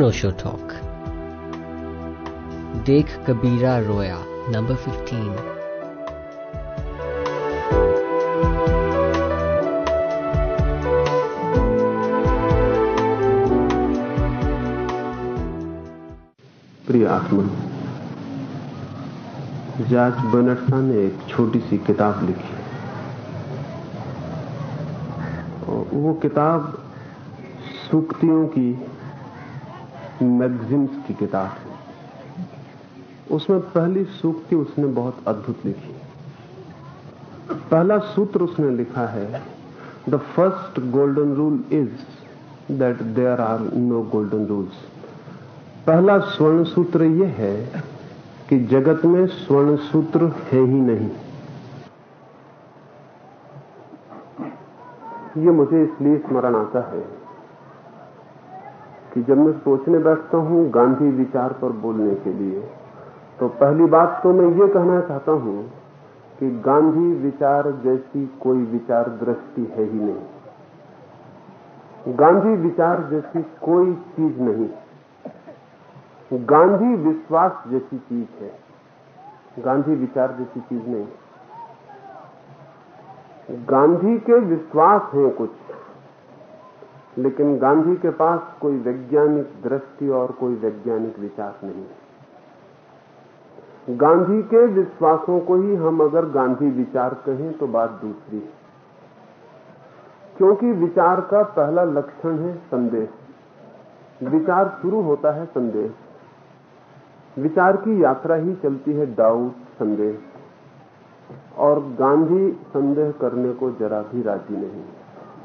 Osho Talk. Dekh Kabira Roya, number 15. प्रिय आत्मा जाज बनरसा ने एक छोटी सी किताब लिखी वो किताब सूक्तियों की मैगजीन्स की किताब है। उसमें पहली सूक्ति उसने बहुत अद्भुत लिखी। पहला सूत्र उसने लिखा है the first golden rule is that there are no golden rules पहला स्वर्ण सूत्र यह है कि जगत में स्वर्ण सूत्र है ही नहीं। ये मुझे इसलिए स्मरण आता है जब मैं सोचने बैठता हूँ गांधी विचार पर बोलने के लिए तो पहली बात तो मैं ये कहना चाहता हूँ कि गांधी विचार जैसी कोई विचार दृष्टि है ही नहीं। गांधी विचार जैसी कोई चीज़ नहीं। गांधी विश्वास जैसी चीज़ है। गांधी विचार जैसी चीज़ नहीं। गांधी के विश्वास हैं कुछ। लेकिन गांधी के पास कोई वैज्ञानिक दृष्टि और कोई वैज्ञानिक विचार नहीं गांधी के विश्वासों को ही हम अगर गांधी विचार कहें तो बात दूसरी है। क्योंकि विचार का पहला लक्षण है संदेश विचार शुरू होता है संदेश विचार की यात्रा ही चलती है डाउट, संदेह। और गांधी संदेह करने को जरा भी राज़ी नहीं।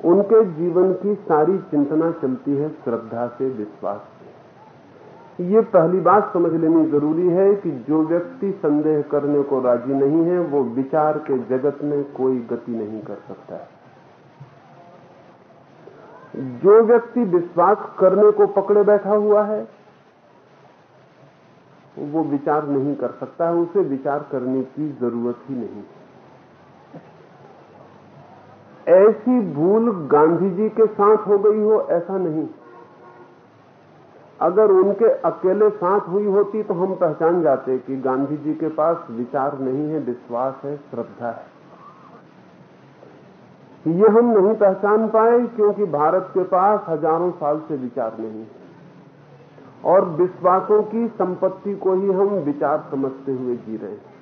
उनके जीवन की सारी चिंतना चलती है श्रद्धा से, विश्वास से। ये पहली बात समझ लेनी ज़रूरी है कि जो व्यक्ति संदेह करने को राज़ी नहीं है, वो विचार के जगत में कोई गति नहीं कर सकता है। जो व्यक्ति विश्वास करने को पकड़े बैठा हुआ है, वो विचार नहीं कर सकता है, उसे विचार करने की ज़रूरत ही नहीं। ऐसी भूल गांधी जी के साथ हो गई हो, ऐसा नहीं। अगर उनके अकेले साथ हुई होती तो हम पहचान जाते कि गांधी जी के पास विचार नहीं है, विश्वास है, श्रद्धा है। ये हम नहीं पहचान पाए क्योंकि भारत के पास हज़ारों साल से विचार नहीं है। और विश्वासों की संपत्ति को ही हम विचार समझते हुए जी रहे हैं।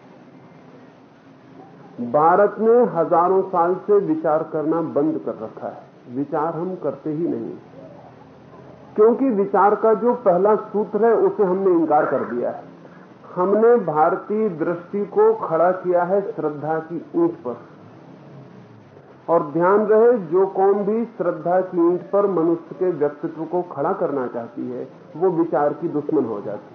भारत ने हज़ारों साल से विचार करना बंद कर रखा है। विचार हम करते ही नहीं। क्योंकि विचार का जो पहला सूत्र है, उसे हमने इंकार कर दिया है। हमने भारतीय दृष्टि को खड़ा किया है श्रद्धा की ईंट पर। और ध्यान रहे, जो कौन भी श्रद्धा की ईंट पर मनुष्य के व्यक्तित्व को खड़ा करना चाहती है, वो विचार की दुश्मन हो जाती है।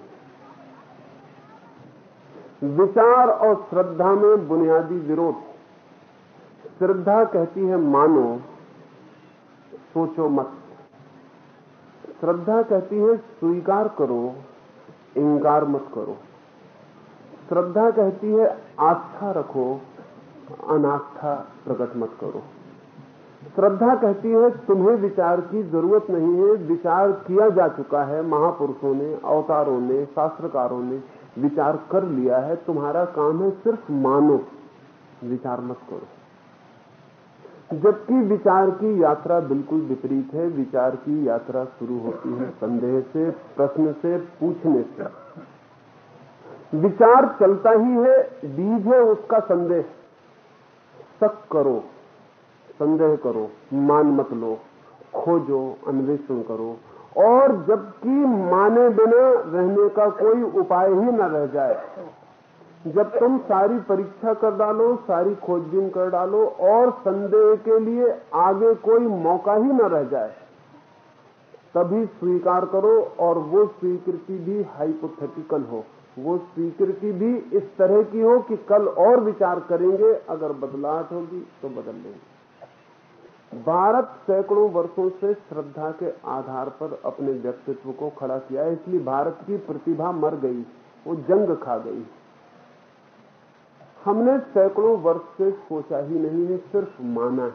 विचार और श्रद्धा में बुनियादी विरोध। श्रद्धा कहती है, मानो, सोचो मत। श्रद्धा कहती है, स्वीकार करो, इंकार मत करो। श्रद्धा कहती है, आस्था रखो, अनास्था प्रकट मत करो। श्रद्धा कहती है, तुम्हें विचार की ज़रूरत नहीं है, विचार किया जा चुका है महापुरुषों ने, अवतारों ने, शास्त्रकारों ने विचार कर लिया है, तुम्हारा काम है सिर्फ़ मानो। विचार मत करो। जबकि विचार की यात्रा बिल्कुल विपरीत है, विचार की यात्रा शुरू होती है संदेह से, प्रश्न से, पूछने से। विचार चलता ही है, बीज है उसका संदेह। शक करो, संदेह करो, मान मत लो, खोजो, अन्वेषण करो और जबकि माने बिना रहने का कोई उपाय ही न रह जाए। जब तुम सारी परीक्षा कर डालो, सारी खोजबीन कर डालो और संदेह के लिए आगे कोई मौका ही न रह जाए, तभी स्वीकार करो और वो स्वीकृति भी हाइपोथेटिकल हो। वो स्वीकृति भी इस तरह की हो कि कल और विचार करेंगे, अगर बदलाव होगी तो बदल लेंगे भारत सैकड़ों वर्षों से श्रद्धा के आधार पर अपने व्यक्तित्व को खड़ा किया है, इसलिए भारत की प्रतिभा मर गई, वो जंग खा गई। हमने सैकड़ों वर्ष से सोचा ही नहीं है सिर्फ़ माना है।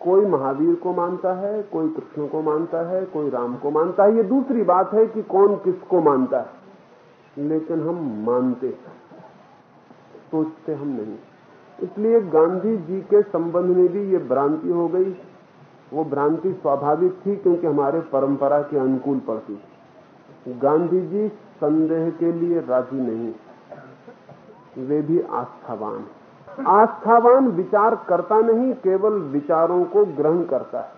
कोई महावीर को मानता है, कोई कृष्ण को मानता है, कोई राम को मानता है, ये दूसरी बात है कि कौन किसको मानता है। लेकिन हम मानते सोचते हम नहीं। इसलिए गांधी जी के संबंध में भी ये भ्रांति हो गई। वो भ्रांति स्वाभाविक थी क्योंकि हमारे परंपरा के अनुकूल पड़ती गांधी जी संदेह के लिए राज़ी नहीं। वे भी आस्थावान। आस्थावान विचार करता नहीं, केवल विचारों को ग्रहण करता है।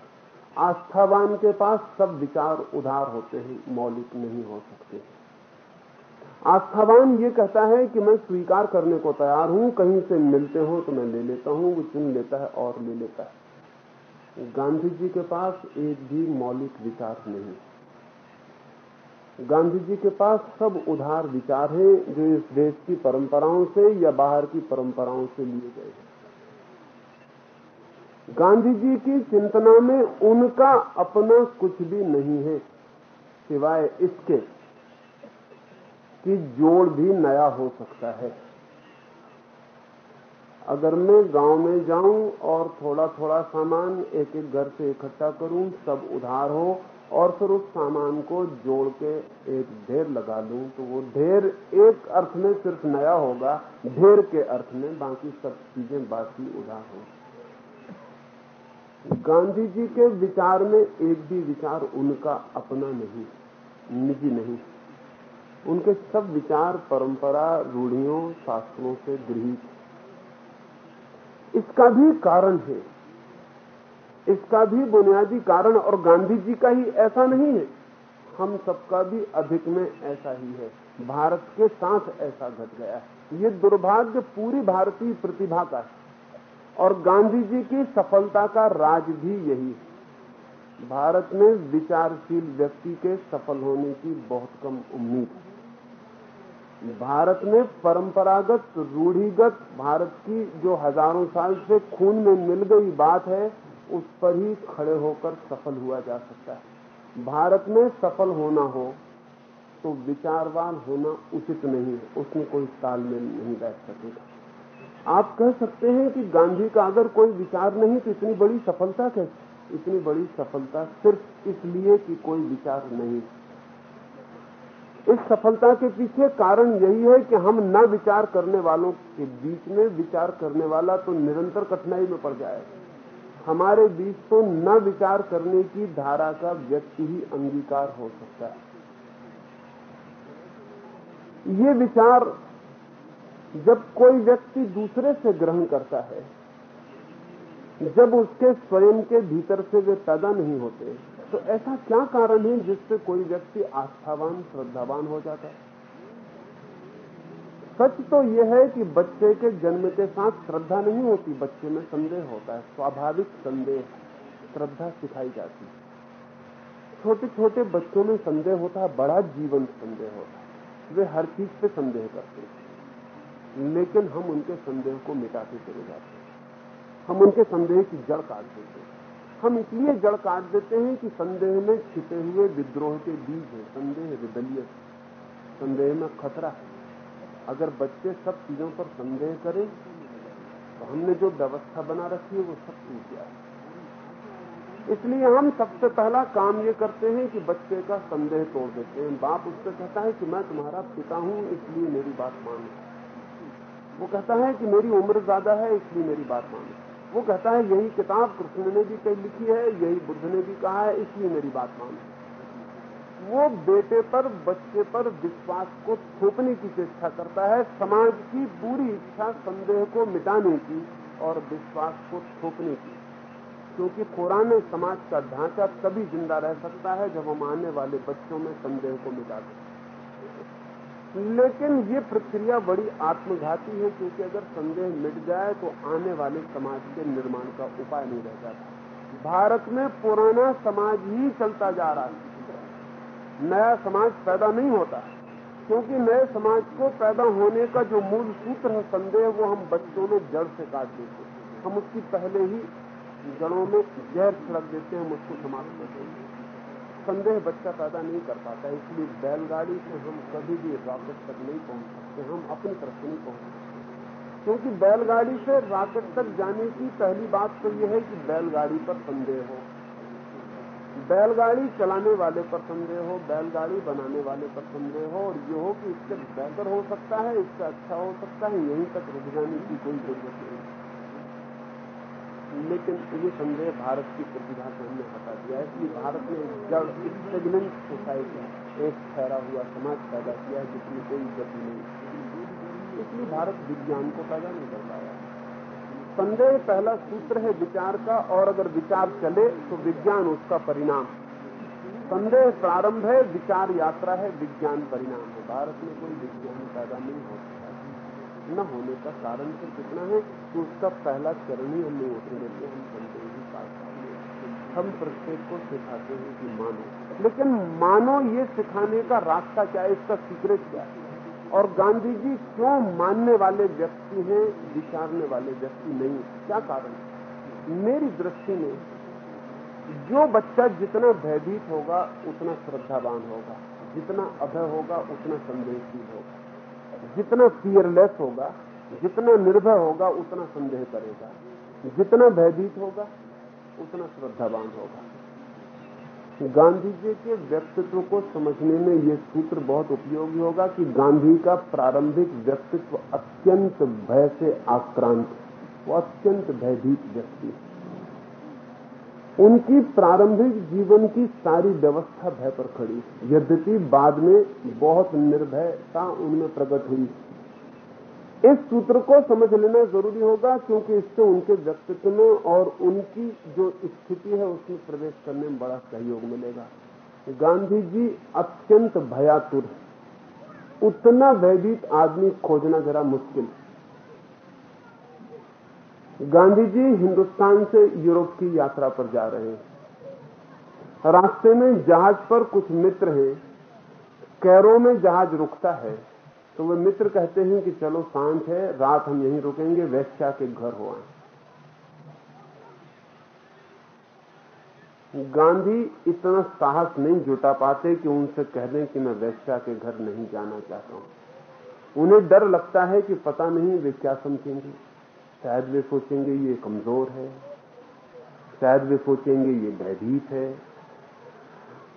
आस्थावान के पास सब विचार उधार होते हैं, मौलिक नहीं हो सकते। आस्थावान ये कहता है कि मैं स्वीकार करने को तैयार हूँ, कहीं से मिलते हो तो मैं ले लेता हूँ, वो चुन लेता है और ले लेता है। गांधी जी के पास एक भी मौलिक विचार नहीं। गांधी जी के पास सब उधार विचार हैं जो इस देश की परंपराओं से या बाहर की परंपराओं से लिए गए हैं। गांधी जी की चिंतना में उनका अपना कुछ भी नहीं है, सिवाय इसके कि जोड़ भी नया हो सकता है। अगर मैं गाँव में जाऊँ और थोड़ा थोड़ा सामान एक एक घर से इकट्ठा करूँ, सब उधार हो और फिर उस सामान को जोड़ के एक ढेर लगा लूँ तो वो ढेर एक अर्थ में सिर्फ़ नया होगा, ढेर के अर्थ में बाकी सब चीज़ें बाकी उधार हो। गांधी जी के विचार में एक भी विचार उनका अपना नहीं, निजी नहीं। उनके सब विचार परंपरा रूढ़ियों, शास्त्रों से गृहित इसका भी कारण है। इसका भी बुनियादी कारण और गांधी जी का ही ऐसा नहीं है। हम सबका भी अधिक में ऐसा ही है। भारत के साथ ऐसा घट गया है। ये दुर्भाग्य पूरी भारतीय प्रतिभा का है। और गांधी जी की सफलता का राज भी यही है। भारत में विचारशील व्यक्ति के सफल होने की बहुत कम उम्मीद है। भारत में परंपरागत, रूढ़िगत, भारत की जो हज़ारों साल से खून में मिल गई बात है, उस पर ही खड़े होकर सफल हुआ जा सकता है। भारत में सफल होना हो तो विचारवान होना उचित नहीं है। उसमें कोई तालमेल नहीं बैठ सकेगा। आप कह सकते हैं कि गांधी का अगर कोई विचार नहीं तो इतनी बड़ी सफलता कैसे? इतनी बड़ी सफलता सिर्फ़ इसलिए कि कोई विचार नहीं। इस सफलता के पीछे कारण यही है कि हम न विचार करने वालों के बीच में विचार करने वाला तो निरंतर कठिनाई में पड़ जाएगा हमारे बीच तो न विचार करने की धारा का व्यक्ति ही अंगीकार हो सकता है। ये विचार जब कोई व्यक्ति दूसरे से ग्रहण करता है, जब उसके स्वयं के भीतर से वे पैदा नहीं होते तो ऐसा क्या कारण है जिससे कोई व्यक्ति आस्थावान, श्रद्धावान हो जाता है? सच तो यह है कि बच्चे के जन्म के साथ श्रद्धा नहीं होती, बच्चे में संदेह होता है, स्वाभाविक संदेह, श्रद्धा सिखाई जाती है। छोटे छोटे बच्चों में संदेह होता है, बड़ा जीवन संदेह होता है, वे हर चीज़ पे संदेह करते हैं। लेकिन हम उनके संदेह को मिटाते चले जाते हैं। हम उनके संदेह की जड़ काट देते हैं। हम इसलिए जड़ काट देते हैं कि संदेह में छिपे हुए विद्रोह के बीज है। संदेह रिबलियस, संदेह में खतरा है। अगर बच्चे सब चीज़ों पर संदेह करें तो हमने जो व्यवस्था बना रखी है, वो सब टूट जाए। इसलिए हम सबसे पहला काम ये करते हैं कि बच्चे का संदेह तोड़ देते हैं। बाप उससे कहता है कि मैं तुम्हारा पिता हूँ, इसलिए मेरी बात मानो। वो कहता है कि मेरी उम्र ज़्यादा है, इसलिए मेरी बात मानो। वो कहता है, यही किताब कृष्ण ने भी कहीं लिखी है, यही बुद्ध ने भी कहा है, इसलिए मेरी बात मानो। वो बेटे पर, बच्चे पर विश्वास को थोपने की चेष्टा करता है, समाज की पूरी इच्छा, संदेह को मिटाने की और विश्वास को थोपने की। क्योंकि पुराने समाज का ढांचा तभी ज़िंदा रह सकता है जब हम आने वाले बच्चों में संदेह को मिटा दें। लेकिन ये प्रक्रिया बड़ी आत्मघाती है, क्योंकि अगर संदेह मिट जाए तो आने वाले समाज के निर्माण का उपाय नहीं रह जाता। भारत में पुराना समाज ही चलता जा रहा है। नया समाज पैदा नहीं होता, क्योंकि नए समाज को पैदा होने का जो मूल सूत्र है संदेह, वो हम बच्चों में जड़ से काट देते हैं। हम उसकी पहले ही जड़ों में जहर छिड़क देते हैं, हम उसको समाप्त कर हैं। संदेह बच्चा पैदा नहीं कर पाता इसलिए बैलगाड़ी से हम कभी भी रॉकेट तक नहीं पहुँच सकते, हम अपनी तरफ़ से नहीं पहुँच सकते। क्योंकि बैलगाड़ी से रॉकेट तक जाने की पहली बात तो यह है कि बैलगाड़ी पर संदेह हो। बैलगाड़ी चलाने वाले पर संदेह हो, बैलगाड़ी बनाने वाले पर संदेह हो, और ये हो कि इससे बेहतर हो सकता है, इससे अच्छा हो सकता है, यहीं तक रुक जाने की कोई ज़रूरत नहीं। लेकिन ये संदेह भारत की प्रतिभा से हमने हटा दिया है। इसलिए भारत ने जड़ स्टेगनेंट सोसाइटी एक ठहरा हुआ समाज पैदा किया है जिसमें कोई गति नहीं इसलिए भारत विज्ञान को पैदा नहीं कर पाया संदेह पहला सूत्र है विचार का, और अगर विचार चले तो विज्ञान उसका परिणाम। संदेह प्रारंभ है, विचार यात्रा है, विज्ञान परिणाम है। भारत में कोई विज्ञान पैदा नहीं हो सकता न होने का कारण सिर्फ़ इतना है कि उसका पहला चरण ही हम नहीं देते हम संदेह ही पास हम प्रत्येक को सिखाते हैं कि मानो। लेकिन मानो ये सिखाने का रास्ता क्या है? इसका सीक्रेट क्या है? और गांधी जी क्यों मानने वाले व्यक्ति हैं, विचारने वाले व्यक्ति नहीं? क्या कारण मेरी दृष्टि में जो बच्चा जितना भयभीत होगा, उतना श्रद्धावान होगा। जितना अभय होगा, उतना संदेहशील होगा। जितना फियरलेस होगा, जितना निर्भय होगा, उतना संदेह करेगा। जितना भयभीत होगा, उतना श्रद्धावान होगा। गांधी जी के व्यक्तित्व को समझने में यह सूत्र बहुत उपयोगी होगा कि गांधी का प्रारंभिक व्यक्तित्व अत्यंत भय से आक्रांत, वो अत्यंत भयभीत व्यक्ति उनकी प्रारंभिक जीवन की सारी व्यवस्था भय पर खड़ी यद्यपि बाद में बहुत निर्भयता उनमें प्रकट हुई। इस सूत्र को समझ लेना ज़रूरी होगा, क्योंकि इससे उनके व्यक्तित्व में और उनकी जो स्थिति है, उसमें प्रवेश करने में बड़ा सहयोग मिलेगा। गांधी जी अत्यंत भयातुर उतना भयभीत आदमी खोजना जरा मुश्किल गांधी जी हिंदुस्तान से यूरोप की यात्रा पर जा रहे हैं। रास्ते में जहाज़ पर कुछ मित्र हैं। कैरो में जहाज़ रुकता है। तो वे मित्र कहते हैं कि चलो शांत है, रात हम यहीं रुकेंगे, वैश्या के घर हो आए। गांधी इतना साहस नहीं जुटा पाते कि उनसे कह दें कि मैं वैश्या के घर नहीं जाना चाहता हूँ। उन्हें डर लगता है कि पता नहीं वे क्या समझेंगे। शायद वे सोचेंगे ये कमज़ोर है, शायद वे सोचेंगे ये भयभीत है।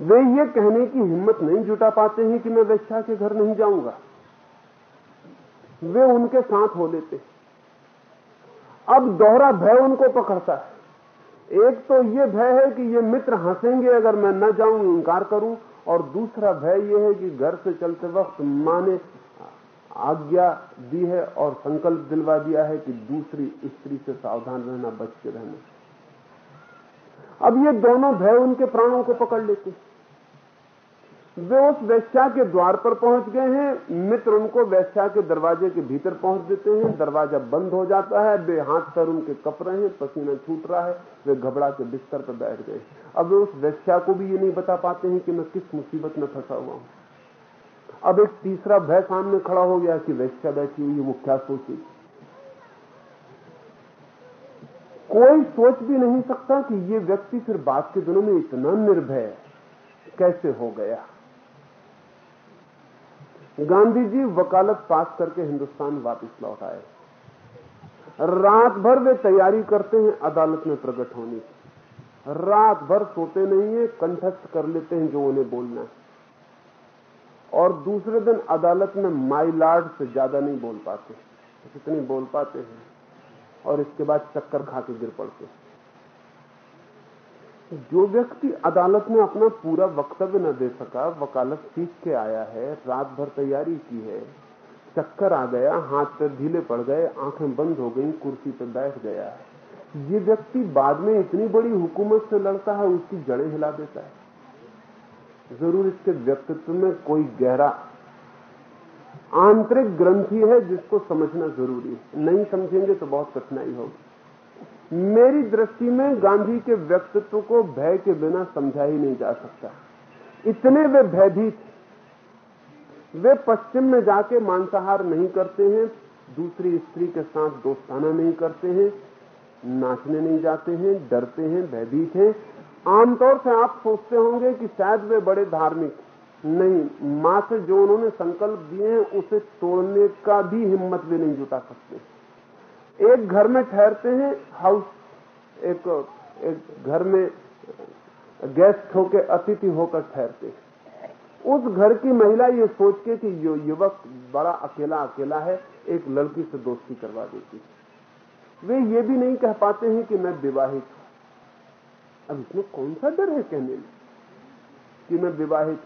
वे ये कहने की हिम्मत नहीं जुटा पाते हैं कि मैं वैश्या के घर नहीं जाऊँगा। वे उनके साथ हो लेते अब दोहरा भय उनको पकड़ता है। एक तो ये भय है कि ये मित्र हंसेंगे अगर मैं न जाऊँ इंकार करूँ, और दूसरा भय ये है कि घर से चलते वक्त माँ ने आज्ञा दी है और संकल्प दिलवा दिया है कि दूसरी स्त्री से सावधान रहना, बच के रहना। अब ये दोनों भय उनके प्राणों को पकड़ लेते वे उस वैश्या के द्वार पर पहुँच गए हैं। मित्र उनको वैश्या के दरवाजे के भीतर पहुँच देते हैं। दरवाज़ा बंद हो जाता है। वे हाथ पैर उनके कप रहे हैं। पसीना छूट रहा है। वे घबरा के बिस्तर पर बैठ गए। अब वे उस वैश्या को भी ये नहीं बता पाते हैं कि मैं किस मुसीबत में फंसा हुआ हूँ। अब एक तीसरा भय सामने खड़ा हो गया कि वैश्या बैठी हुई वो क्या सोचेगी कोई सोच भी नहीं सकता कि ये व्यक्ति फिर बाद के दिनों में इतना निर्भय कैसे हो गया? गांधी जी वकालत पास करके हिंदुस्तान वापस लौट आए। रात भर वे तैयारी करते हैं अदालत में प्रकट होने की। रात भर सोते नहीं है, कंठस्थ कर लेते हैं जो उन्हें बोलना है। और दूसरे दिन अदालत में माई लार्ड से ज़्यादा नहीं बोल पाते जितनी बोल पाते हैं। और इसके बाद चक्कर खा के गिर पड़ते जो व्यक्ति अदालत में अपना पूरा वक्तव्य न दे सका, वकालत सीख के आया है, रात भर तैयारी की है, चक्कर आ गया, हाथ पर ढीले पड़ गए, आँखें बंद हो गई, कुर्सी पर बैठ गया। ये व्यक्ति बाद में इतनी बड़ी हुकूमत से लड़ता है, उसकी जड़ें हिला देता है। ज़रूर इसके व्यक्तित्व में कोई गहरा आंतरिक ग्रंथि है जिसको समझना ज़रूरी है। नहीं समझेंगे तो बहुत कठिनाई होगी। मेरी दृष्टि में गांधी के व्यक्तित्व को भय के बिना समझा ही नहीं जा सकता। इतने वे भयभीत वे पश्चिम में जाके मांसाहार नहीं करते हैं, दूसरी स्त्री के साथ दोस्ताना नहीं करते हैं, नाचने नहीं जाते हैं, डरते हैं, भयभीत हैं। आमतौर से आप सोचते होंगे कि शायद वे बड़े धार्मिक नहीं, माँ से जो उन्होंने संकल्प दिए हैं, उसे तोड़ने का भी हिम्मत वे नहीं जुटा सकते। एक घर में ठहरते हैं हाउस एक एक घर में गेस्ट होकर अतिथि होकर ठहरते हैं। उस घर की महिला ये सोच के कि यो युवक बड़ा अकेला अकेला है, एक लड़की से दोस्ती करवा देती वे ये भी नहीं कह पाते हैं कि मैं विवाहित हूँ। अब इसमें कौन सा डर है कहने में? कि मैं विवाहित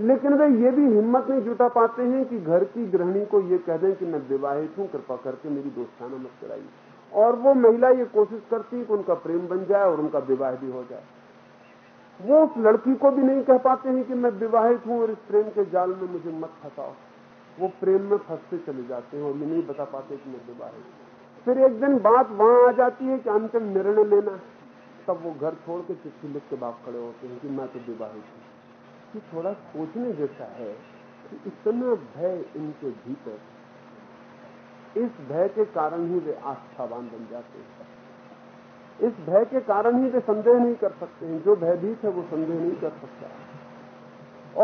लेकिन वे ये भी हिम्मत नहीं जुटा पाते हैं कि घर की गृहिणी को ये कह दें कि मैं विवाहित हूँ, कृपा करके मेरी दोस्ताना मत कराइए। और वो महिला ये कोशिश करती है कि उनका प्रेम बन जाए और उनका विवाह भी हो जाए। वो उस लड़की को भी नहीं कह पाते हैं कि मैं विवाहित हूँ और इस प्रेम के जाल में मुझे मत फंसाओ। वो प्रेम में फंसते चले जाते हैं और ये नहीं बता पाते कि मैं विवाहित फिर एक दिन बात वहाँ आ जाती है कि अंतिम निर्णय लेना है। तब वो घर छोड़ के चिट्ठी लिख के बाप खड़े होते हैं कि मैं तो विवाहित हूँ। कि थोड़ा सोचने जैसा है कि इतना भय इनके भीतर, इस भय के कारण ही वे आस्थावान बन जाते हैं। इस भय के कारण ही वे संदेह नहीं कर सकते हैं। जो भयभीत है वो संदेह नहीं कर सकता।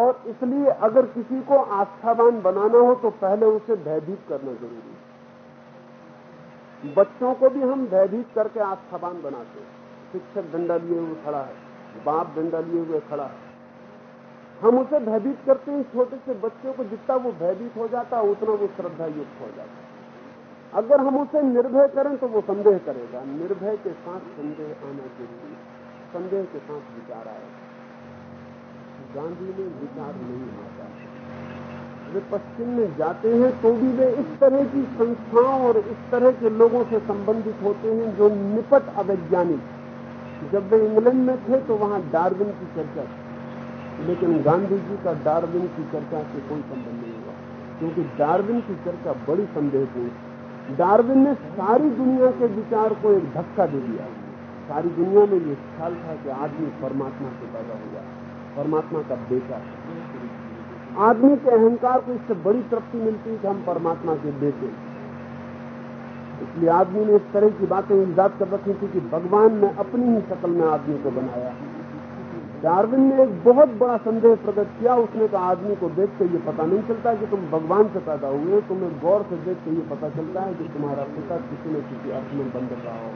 और इसलिए अगर किसी को आस्थावान बनाना हो तो पहले उसे भयभीत करना ज़रूरी है। बच्चों को भी हम भयभीत करके आस्थावान बनाते हैं। शिक्षक डंडा लिए हुए खड़ा है, बाप डंडा लिए हुए खड़ा है। हम उसे भयभीत करते हैं, छोटे से बच्चे को जितना वो भयभीत हो जाता है, उतना वो श्रद्धा युक्त हो जाता है। अगर हम उसे निर्भय करें तो वो संदेह करेगा। निर्भय के साथ संदेह आना ज़रूरी संदेह के साथ विचार आएगा गांधी में विचार नहीं आता वे पश्चिम में जाते हैं तो भी वे इस तरह की संस्थाओं और इस तरह के लोगों से संबंधित होते हैं, जो निपट अवैज्ञानिक जब वे इंग्लैंड में थे तो वहाँ डार्विन की चर्चा थी। लेकिन गांधी जी का डार्विन की चर्चा से कोई संबंध नहीं हुआ, क्योंकि डार्विन की चर्चा बड़ी संदेहपूर्ण डार्विन ने सारी दुनिया के विचार को एक धक्का दे दिया। सारी दुनिया में ये ख्याल था कि आदमी परमात्मा से पैदा हुआ परमात्मा का बेटा। आदमी के अहंकार को इससे बड़ी तृप्ति मिलती है कि हम परमात्मा के बेटे इसलिए आदमी ने इस तरह की बातें ईजाद कर रखी थी कि भगवान ने अपनी ही शक्ल में आदमी को बनाया। डार्विन ने एक बहुत बड़ा संदेह प्रकट किया। उसने कहा, आदमी को देख के ये पता नहीं चलता कि तुम भगवान से पैदा हुए तुम्हें गौर से देख के ये पता चलता है कि तुम्हारा पिता किसी न किसी अर्थ में बंद रहा हो।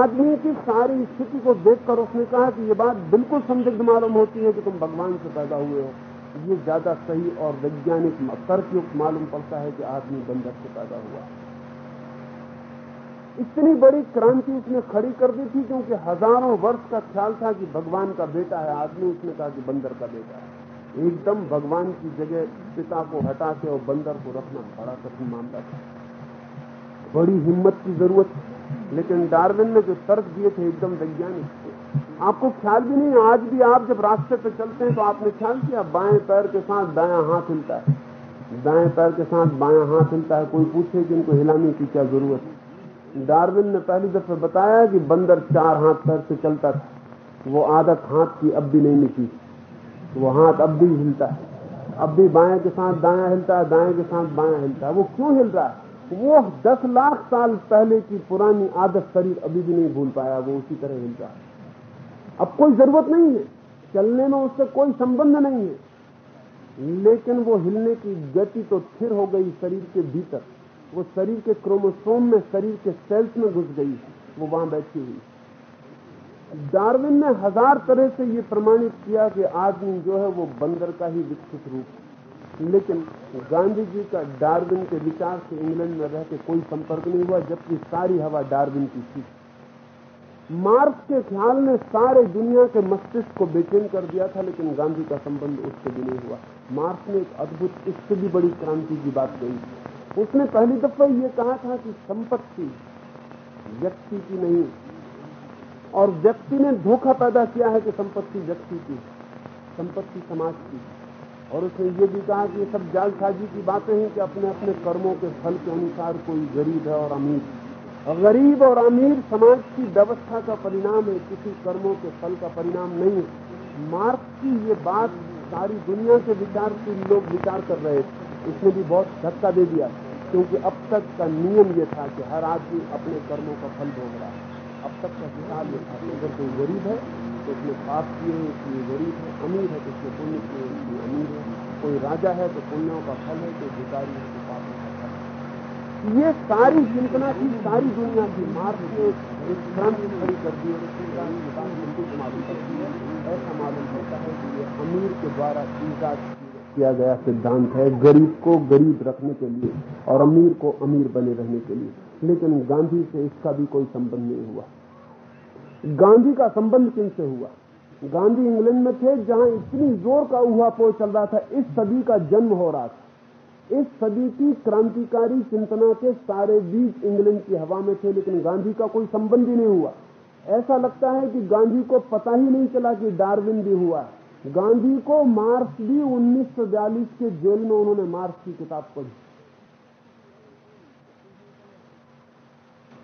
आदमी की सारी स्थिति को देखकर उसने कहा कि ये बात बिल्कुल संदिग्ध मालूम होती है कि तुम भगवान से पैदा हुए हो। ये ज़्यादा सही और वैज्ञानिक तर्कयुक्त मालूम पड़ता है कि आदमी बंदर से पैदा हुआ। इतनी बड़ी क्रांति उसने खड़ी कर दी थी क्योंकि हज़ारों वर्ष का ख्याल था कि भगवान का बेटा है। आदमी उसने कहा कि बंदर का बेटा है। एकदम भगवान की जगह पिता को हटा के और बंदर को रखना बड़ा कठिन मामला था। बड़ी हिम्मत की ज़रूरत लेकिन डार्विन ने जो तर्क दिए थे, एकदम वैज्ञानिक। आपको ख्याल भी नहीं, आज भी आप जब रास्ते पे चलते हैं तो आपने ख्याल किया, बाएँ पैर के साथ दाया हाथ हिलता है। दाएँ पैर के साथ बाया हाथ हिलता है, कोई पूछे कि इनको हिलाने की क्या ज़रूरत है? डार्विन ने पहली दफे बताया कि बंदर चार हाथ पैर से चलता था। वो आदत हाथ की अब भी नहीं निकली वो हाथ अब भी हिलता है। अब भी बाएँ के साथ दाया हिलता है, दाएँ के साथ बाया हिलता है। वो क्यों हिल रहा है? वो दस लाख साल पहले की पुरानी आदत शरीर अभी भी नहीं भूल पाया, वो उसी तरह हिल रहा है। अब कोई ज़रूरत नहीं है। चलने में उससे कोई संबंध नहीं है। लेकिन वो हिलने की गति तो स्थिर हो गई शरीर के भीतर। वो शरीर के क्रोमोसोम में, शरीर के सेल्स में घुस गई वो वहाँ बैठी हुई डार्विन ने हज़ार तरह से ये प्रमाणित किया कि आदमी जो है वो बंदर का ही विकसित रूप लेकिन गांधी जी का डार्विन के विचार से इंग्लैंड में रह के कोई संपर्क नहीं हुआ, जबकि सारी हवा डार्विन की थी। मार्क्स के ख्याल ने सारे दुनिया के मस्तिष्क को बेचैन कर दिया था, लेकिन गांधी का संबंध उससे भी नहीं हुआ। मार्क्स ने एक अद्भुत, इससे भी बड़ी क्रांति की बात कही। उसने पहली दफ़ा ये कहा था कि संपत्ति व्यक्ति की नहीं, और व्यक्ति ने धोखा पैदा किया है कि संपत्ति व्यक्ति की, संपत्ति समाज की। और उसने ये भी कहा कि ये सब जालसाजी की बातें हैं कि अपने अपने कर्मों के फल के अनुसार कोई गरीब है और अमीर। और गरीब और अमीर समाज की व्यवस्था का परिणाम है, किसी कर्मों के फल का परिणाम नहीं है। मार्क्स की ये बात सारी दुनिया के विचारशील लोग विचार कर रहे थे इसने भी बहुत धक्का दे दिया, क्योंकि अब तक का नियम ये था कि हर आदमी अपने कर्मों का फल भोग रहा है। अब तक का विचार ये था कि अगर कोई गरीब है तो उसने पाप किए इसलिए गरीब है, अमीर है तो उसने पुण्य किए इसलिए अमीर है। कोई राजा है तो पुण्यों का फल है, कोई भिकारी है तो का ये सारी चिंतना की सारी दुनिया की मार्क्स ने एक खड़ी कर दी और बिल्कुल मालूम करती है। ऐसा मालूम होता है कि ये अमीर के द्वारा ईजाद किया गया सिद्धांत है, गरीब को गरीब रखने के लिए और अमीर को अमीर बने रहने के लिए। लेकिन गांधी से इसका भी कोई संबंध नहीं हुआ। गांधी का संबंध किनसे हुआ? गांधी इंग्लैंड में थे, जहाँ इतनी ज़ोर का उहापोह चल रहा था, इस सदी का जन्म हो रहा था। इस सदी की क्रांतिकारी चिंतना के सारे बीज इंग्लैंड की हवा में थे, लेकिन गांधी का कोई संबंध ही नहीं हुआ। ऐसा लगता है कि गांधी को पता ही नहीं चला कि डार्विन भी हुआ। गांधी को मार्क्स भी 1942 के जेल में उन्होंने मार्क्स की किताब पढ़ी।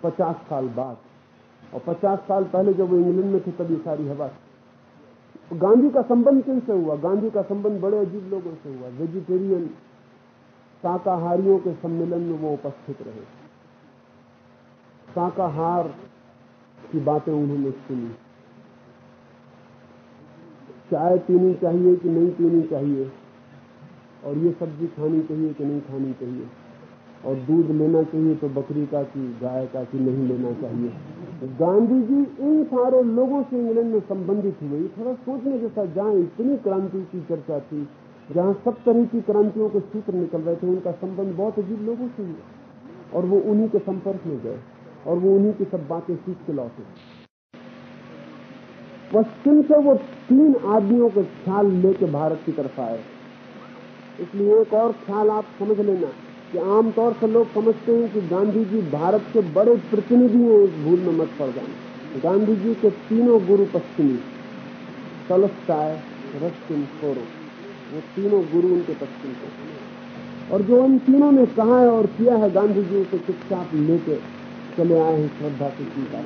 पचास साल बाद। और पचास साल पहले जब वो इंग्लैंड में थे, तभी सारी हवा गांधी का संबंध किनसे हुआ? गांधी का संबंध बड़े अजीब लोगों से हुआ। वेजिटेरियन शाकाहारियों के सम्मेलन में वो उपस्थित रहे। शाकाहार की बातें उन्होंने सुनी। चाय पीनी चाहिए कि नहीं पीनी चाहिए? और ये सब्ज़ी खानी चाहिए कि नहीं खानी चाहिए? और दूध लेना चाहिए तो बकरी का कि, गाय का कि नहीं लेना चाहिए? गांधी जी इन सारे लोगों से इंग्लैंड में संबंधित हुए। थोड़ा सोचने के साथ जहाँ इतनी क्रांति की चर्चा थी जहाँ सब तरह की क्रांतियों के सूत्र निकल रहे थे, उनका संबंध बहुत अजीब लोगों से हुआ। और वो उन्हीं के संपर्क में गए, और वो उन्हीं की सब बातें सीख के लौटे। पश्चिम से वो तीन आदमियों के ख्याल लेके भारत की तरफ़ आए। इसलिए एक और ख्याल आप समझ लेना कि आमतौर से लोग समझते हैं कि गांधी जी भारत के बड़े प्रतिनिधि हैं इस भूल में मत पड़ जाना। गांधी जी के तीनों गुरु पश्चिमी तलस्टाय रस्किन फोरो वो तीनों गुरु उनके पश्चिम के और जो उन तीनों ने कहा है और किया है गांधी जी उसे चुपचाप लेके चले आए हैं श्रद्धा से स्वीकार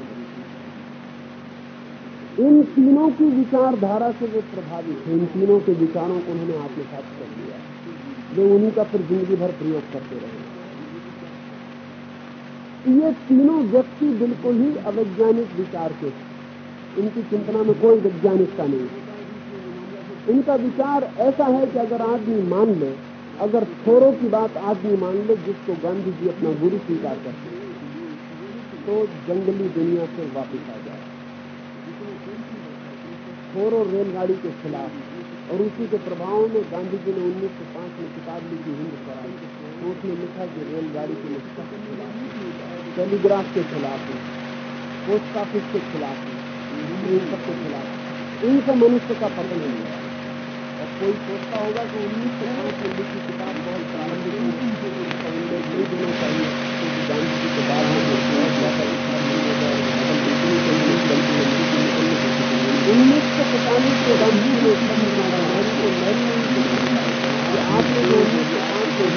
इन तीनों की विचारधारा से वो प्रभावित है। इन तीनों के विचारों को उन्होंने आत्मसात कर लिया वे उन्हीं का फिर ज़िंदगी भर प्रयोग करते रहे। ये तीनों व्यक्ति बिल्कुल ही अवैज्ञानिक विचार के इनकी चिंतना में कोई वैज्ञानिकता नहीं इनका विचार ऐसा है कि अगर आदमी मान ले, अगर थोरों की बात आदमी मान ले, जिसको गांधी जी अपना गुरु स्वीकार करते हैं तो जंगली दुनिया से वापिस आ जाए। थोरो रेलगाड़ी के खिलाफ और उसी के प्रभाव में गांधी जी ने उन्नीस सौ पाँच में किताब लिखी हिंद स्वराज तो उसने लिखा कि रेलगाड़ी के खिलाफ, टेलीग्राफ के खिलाफ है पोस्ट ऑफ़िस के खिलाफ है इन सबके खिलाफ, इनसे मनुष्य का पतन नहीं है कोई सोचता होगा कि उन्नीस सौ में लिखी किताब बहुत प्रारंभिक नहीं देना चाहिए क्योंकि गांधी के बाद में उन्नीस सौ पैंतालीस के गांधी ने आपने जो के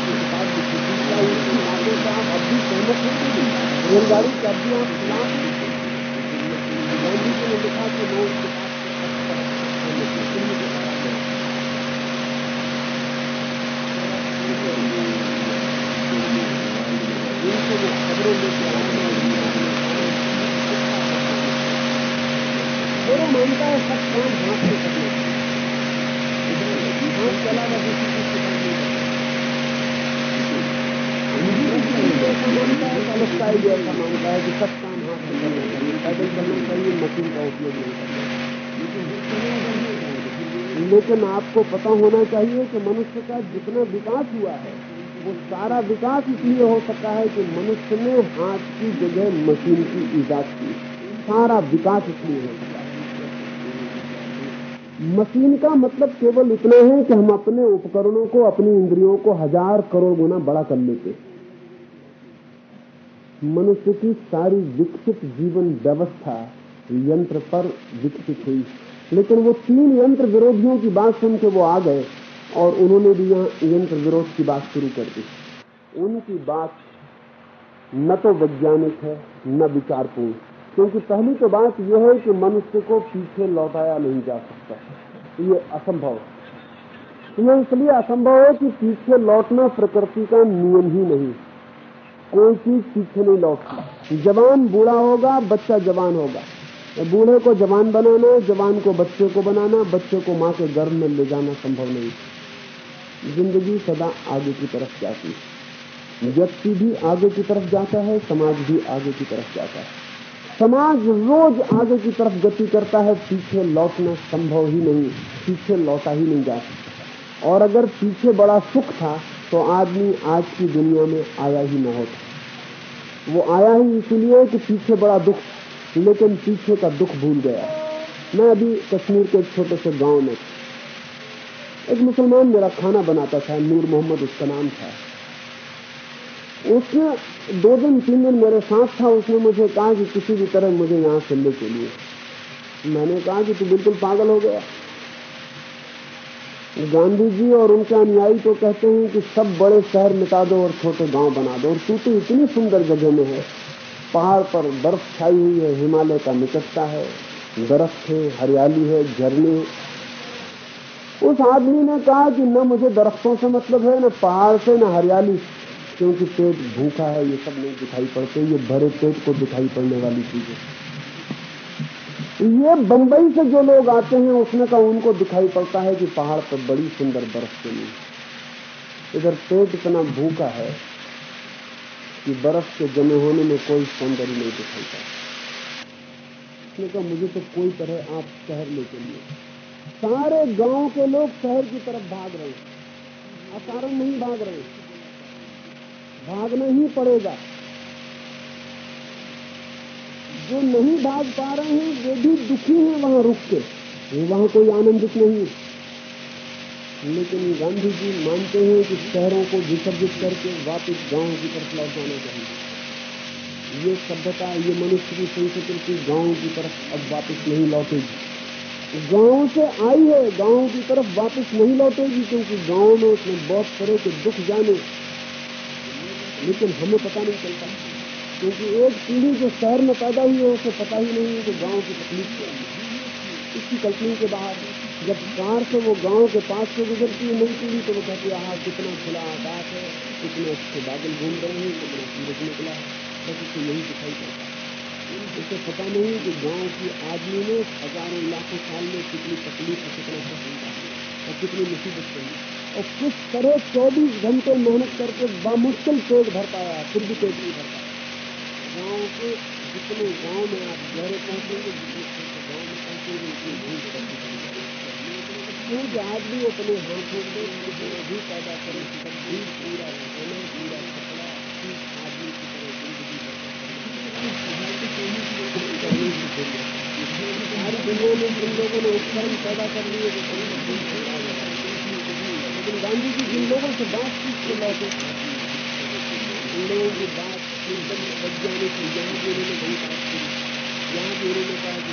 की किताब लिखी उसकी बातों से आप अब भी सहमत हैं? रेलगाड़ी के भी आप खिलाफ गांधी जी ने लिखा कि लोग मानता है सब काम हाथ से करने हाथ चीज़ से नहीं मानता है ऐसा मानता है कि सब काम हाथ से करना चाहिए पैदल चलना चाहिए मशीन का उपयोग नहीं करना लेकिन आपको पता होना चाहिए कि मनुष्य का जितना विकास हुआ है वो सारा विकास इसलिए हो सकता है कि मनुष्य ने हाथ की जगह मशीन की ईजाद की। सारा विकास इसलिए हो सका मशीन का मतलब केवल इतना है कि हम अपने उपकरणों को, अपनी इंद्रियों को हज़ार करोड़ गुना बड़ा कर लेते मनुष्य की सारी विकसित जीवन व्यवस्था यंत्र पर विकसित हुई। लेकिन वो तीन यंत्र विरोधियों की बात सुन के वो आ गए। और उन्होंने भी यहाँ यंत्र विरोध की बात शुरू कर दी। उनकी बात न तो वैज्ञानिक है, न विचारपूर्ण। क्योंकि पहली तो बात यह है कि मनुष्य को पीछे लौटाया नहीं जा सकता। ये असंभव यह इसलिए असंभव है कि पीछे लौटना प्रकृति का नियम ही नहीं। कोई चीज़ पीछे नहीं लौटती। जवान बूढ़ा होगा, बच्चा जवान होगा। बूढ़े को जवान बनाना जवान को बच्चे को बनाना बच्चे को माँ के गर्भ में ले जाना संभव नहीं। ज़िंदगी सदा आगे की तरफ़ जाती है। व्यक्ति भी आगे की तरफ़ जाता है, समाज भी आगे की तरफ़ जाता है। समाज रोज आगे की तरफ़ गति करता है, पीछे लौटना संभव ही नहीं, पीछे लौटा ही नहीं जाता और अगर पीछे बड़ा सुख था तो आदमी आज की दुनिया में आया ही न होता। वो आया ही इसलिए कि पीछे बड़ा दुख लेकिन पीछे का दुख भूल गया। मैं अभी कश्मीर के एक छोटे से गाँव में एक मुसलमान मेरा खाना बनाता था, नूर मोहम्मद उसका नाम था। उसने दो दिन, तीन दिन मेरे साथ था, उसने मुझे कहा कि किसी भी तरह मुझे यहाँ से ले चलिए मैंने कहा कि तू बिल्कुल पागल हो गया। गांधी जी और उनके अनुयायी तो कहते हैं कि सब बड़े शहर मिटा दो और छोटे गाँव बना दो। और तू तो इतनी सुंदर जगह में है। पहाड़ पर बर्फ़ छाई हुई है, हिमालय का निकटता है। दरख्त है, हरियाली है, झरने उस आदमी ने कहा कि न मुझे दरख्तों से मतलब है, न पहाड़ से, न हरियाली, क्योंकि पेट भूखा है, ये सब नहीं दिखाई पड़ते, ये भरे पेट को दिखाई पड़ने वाली चीज़ें। ये बंबई से जो लोग आते हैं, उसने कहा उनको दिखाई पड़ता है कि पहाड़ पर बड़ी सुंदर बर्फ़ जमी इधर पेट इतना भूखा है कि बर्फ़ के जमे होने में कोई सौंदर्य नहीं दिखाई पड़ता। उसने कहा, मुझे तो कोई तरह आप शहर ले चलिए। सारे गाँव के लोग शहर की तरफ़ भाग रहे हैं। अकारण नहीं भाग रहे भागना ही पड़ेगा। जो नहीं भाग पा रहे हैं, वे भी दुखी हैं वहाँ रुक के। वहाँ कोई आनंदित नहीं लेकिन गांधी जी मानते हैं कि शहरों को विसर्जित करके वापस गाँव की तरफ़ लौट जाना चाहिए। ये सभ्यता, ये मनुष्य की संस्कृति गाँव की तरफ़ अब वापस नहीं लौटेगी। गाँव से आई है, गाँव की तरफ़ वापस नहीं लौटेगी क्योंकि गाँव में उसने बहुत तरह के दुख जाने। लेकिन हमें पता नहीं चलता। क्योंकि एक पीढ़ी जो शहर में पैदा हुई है, उसे पता ही नहीं है कि गाँव की तकलीफ़ क्या है। इसकी कल्पना के बाहर जब कार से वो गाँव के पास से गुजरती है नई पीढ़ी तो वो कहती है हाँ कितना खुला आकाश है, कितने अच्छे बादल घूम रहे हैं, कितना सूरज निकला बस उसे यही दिखाई पड़ता उसे पता नहीं कि गाँव की आदमी ने हज़ारों लाखों साल में कितनी तकलीफ़ और कितना सहन और कितनी मुसीबत रही और किस तरह चौबीस घंटे मेहनत करके बामुश्किल पेट भर पाया फिर भी पेट नहीं भर पाया। गाँव के जितने गाँव में आप गहरे पहुँचेंगे जितने गाँव में पहुँचेंगे उतनी भूख क्योंकि आदमी अपने हाथों में भी पैदा करें पूरा खाना पूरा लोगों ने उपकरण पैदा कर लिए लेकिन गांधी जी जिन लोगों से बातचीत के लौटे लोगों की बात एकदम वैज्ञानिक यहाँ भी उन्होंने बड़ी बात की यहाँ भी उन्होंने कहा कि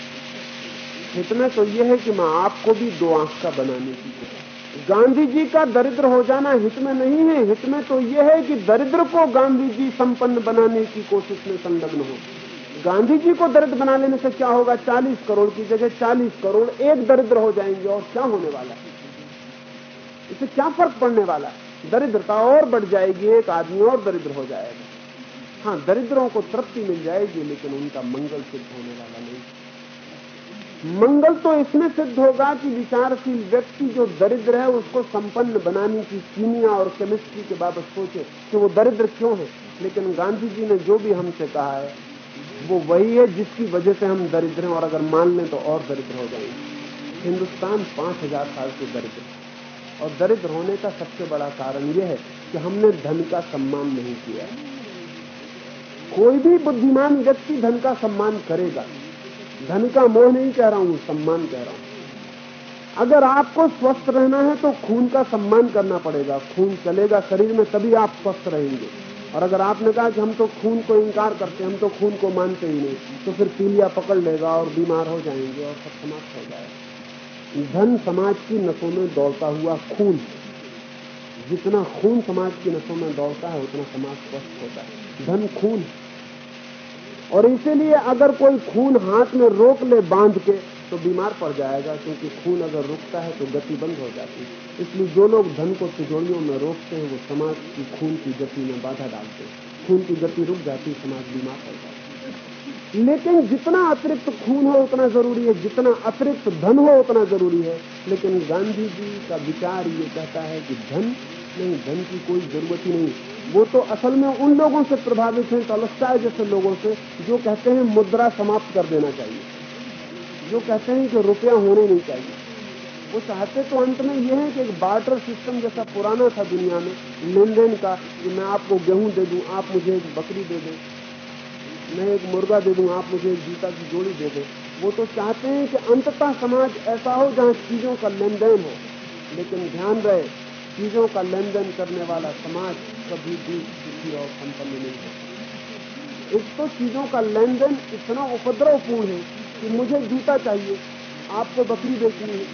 हित में तो यह है कि मैं आपको भी दो आँख का बनाने की गांधी जी का दरिद्र हो जाना हित में नहीं है। हित में तो यह है कि दरिद्र को गांधी जी संपन्न बनाने की कोशिश में संलग्न हो। गांधी जी को दरिद्र बना लेने से क्या होगा? 40 करोड़ की जगह 40 करोड़ एक दरिद्र हो जाएँगे और क्या होने वाला है? इससे क्या फ़र्क पड़ने वाला दरिद्रता और बढ़ जाएगी, एक आदमी और दरिद्र हो जाएगा। हाँ दरिद्रों को तृप्ति मिल जाएगी, लेकिन उनका मंगल सिद्ध होने वाला नहीं। मंगल तो इसमें सिद्ध होगा कि विचारशील व्यक्ति जो दरिद्र है, उसको संपन्न बनाने की कीमिया और केमिस्ट्री के बाबत सोचे कि वो दरिद्र क्यों है। लेकिन गांधी जी ने जो भी हमसे कहा है, वो वही है जिसकी वजह से हम दरिद्र हैं और अगर मान लें तो और दरिद्र हो जाएँगे। हिंदुस्तान पाँच हज़ार साल से दरिद्र और दरिद्र होने का सबसे बड़ा कारण यह है कि हमने धन का सम्मान नहीं किया कोई भी बुद्धिमान व्यक्ति धन का सम्मान करेगा धन का मोह नहीं कह रहा हूँ, सम्मान कह रहा हूँ। अगर आपको स्वस्थ रहना है तो खून का सम्मान करना पड़ेगा। खून चलेगा शरीर में, तभी आप स्वस्थ रहेंगे। और अगर आपने कहा कि हम तो खून को इंकार करते हैं, हम तो खून को मानते ही नहीं तो फिर पीलिया पकड़ लेगा और बीमार हो जाएँगे और सब समाप्त हो जाएगा। धन समाज की नसों में दौड़ता हुआ खून, जितना खून समाज की नसों में दौड़ता है, उतना समाज स्वस्थ होता है। धन खून और इसीलिए अगर कोई खून हाथ में रोक ले बाँध के तो बीमार पड़ जाएगा, क्योंकि खून अगर रुकता है तो गति बंद हो जाती है। इसलिए जो लोग धन को तिजोड़ियों में रोकते हैं, वो समाज की खून की गति में बाधा डालते हैं। खून की गति रुक जाती समाज बीमार पड़ जाता है। लेकिन जितना अतिरिक्त खून हो, उतना ज़रूरी है। जितना अतिरिक्त धन हो, उतना ज़रूरी है। लेकिन गांधी जी का विचार ये कहता है कि धन नहीं, धन की कोई ज़रूरत ही नहीं। वो तो असल में उन लोगों से प्रभावित हैं तलस्टाय जैसे लोगों से, जो कहते हैं मुद्रा समाप्त कर देना चाहिए। जो कहते हैं कि रुपया होने नहीं चाहिए। वो चाहते तो अंत में यह है कि एक बार्टर सिस्टम जैसा पुराना था दुनिया में लेन देन का, कि मैं आपको गेहूँ दे दूँ, आप मुझे एक बकरी दे दें। मैं एक मुर्गा दे दूँ, आप मुझे एक जूता की जोड़ी दे दें। वो तो चाहते हैं कि अंततः समाज ऐसा हो जहाँ चीज़ों का लेन देन हो। लेकिन ध्यान रहे चीज़ों का लेन देन करने वाला समाज कभी भी सुखी और संपन्न नहीं होता। एक तो चीज़ों का लेन देन इतना उपद्रवपूर्ण है कि मुझे जूता चाहिए, आपको बकरी बेचनी है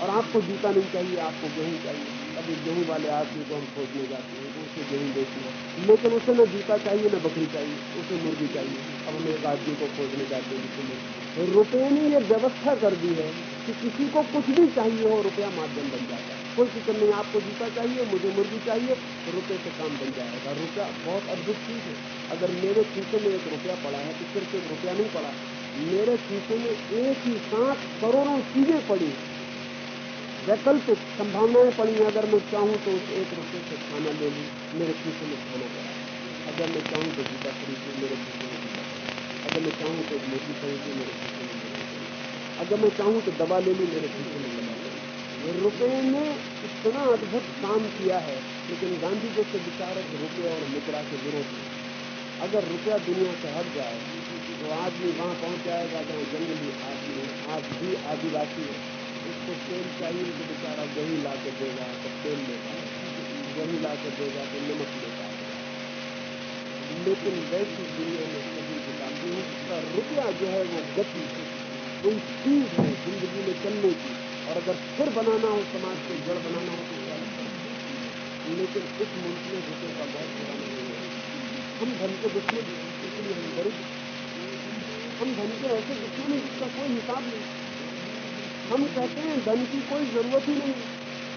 और आपको जूता नहीं चाहिए, आपको गेहूँ चाहिए। अभी गेहूँ वाले आदमी को हम खोजने जाते हैं, उसे गेहूँ बेचना लेकिन उसे न जूता चाहिए, न बकरी चाहिए, उसे मुर्गी चाहिए। अब हम एक आदमी को खोजने जाते हैं जिसे मुर्गी। रुपये ने ये व्यवस्था कर दी है कि किसी को कुछ भी चाहिए हो, रुपया माध्यम बन जाता है। कोई फ़िक्र नहीं, आपको जूता चाहिए, मुझे मुर्गी चाहिए तो रुपये से काम बन जाएगा। रुपया बहुत अद्भुत चीज़ है। अगर मेरे खीसे में एक रुपया पड़ा है तो सिर्फ़ एक रुपया नहीं पड़ा। मेरे खीसे में एक ही साथ करोड़ों चीज़ें पड़ी। वैकल्पिक संभावनाएँ पड़ी अगर मैं चाहूँ तो उस एक रुपये से खाना ले लूँ, मेरे खीसे में खाना पड़ा। अगर मैं चाहूँ तो जूता खरीद, मेरे खीसे में जूता अगर मैं चाहूँ तो मोटी खरीद, मेरे खीसे में अगर मैं चाहूँ तो दवा ले लूँ, मेरे खीसे में रुपये ने इतना अद्भुत काम किया है, लेकिन गांधी जैसे विचारक रुपये और मुद्रा के विरोध में। अगर रुपया दुनिया से हट जाए तो आदमी वहाँ पहुँच जाएगा जहाँ जंगली आदमी है, आज भी आदिवासी है। उसको तेल चाहिए तो बेचारा दही ला के देगा तो तेल लेता है दही ला के देगा तो नमक है लेकिन वैसी दुनिया में सभी बताती हूँ उसका रुपया जो है वो गति कोई चीज़ है ज़िंदगी में चलने की और अगर फिर बनाना हो, समाज को जड़ बनाना हो तो क्या लगता है? लेकिन इस मुल्क में रुपये का बहुत बड़ा नहीं है। हम धन के दुश्मन इसलिए हम गरीब हम धन के ऐसे दुश्मन जिसका कोई हिसाब नहीं। हम कहते हैं धन की कोई ज़रूरत ही नहीं।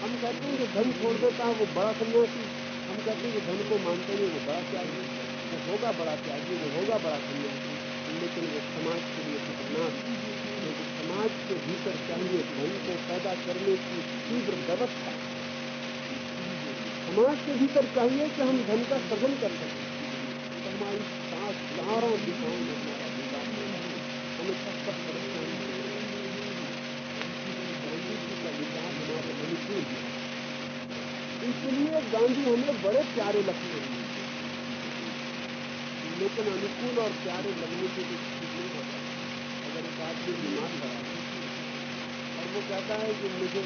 हम कहते हैं कि धन छोड़ देता है, वो बड़ा सन्यासी। हम कहते हैं कि धन को मानते हैं वो बड़ा त्यागी। वो होगा बड़ा त्यागी, वो होगा बड़ा सन्यासी। लेकिन वो समाज के लिए खतरनाक समाज के भीतर चाहिए धन को पैदा करने की तीव्र व्यवस्था। समाज के भीतर चाहिए कि हम धन का सृजन कर सकें। हमारी सात चारों दिशाओं में हमारा विकास हमें सब सब परेशान विचार हमारे अनुकूल इसलिए गांधी हमें बड़े प्यारे लगते हैं। लेकिन अनुकूल और प्यारे लगने के लिए एक आदमी बीमार पड़ा और वो कहता है कि मुझे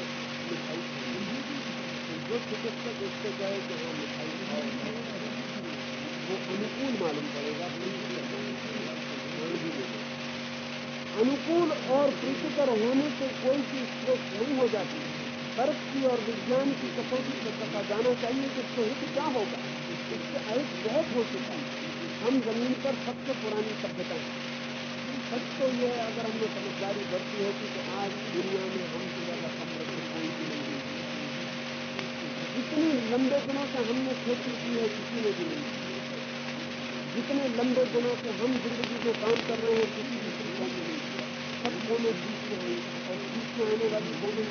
मिठाई खानी तो जो चिकित्सक उससे कहे कि हाँ मिठाई खाओ। वो अनुकूल मालूम पड़ेगा अनुकूल और प्रीतिकर होने से कोई चीज़ श्रेष्ठ नहीं हो जाती। तर्क की और विज्ञान की कसौटी से कसा जाना चाहिए कि इससे हित क्या होगा। इससे अहित बहुत हो चुका है। हम ज़मीन पर सबसे पुरानी सभ्यता है सच तो यह है अगर हमने समझदारी बढ़ती होती तो आज दुनिया में हमसे ज़्यादा समृद्ध कोई भी नहीं जितने लंबे दिनों से हमने खेती की है किसी ने भी नहीं जितने लंबे दिनों से हम ज़िंदगी में काम कर रहे हैं किसी भी कौम में नहीं सब कौमें पीछे हुई और पीछे आने वाली कौमें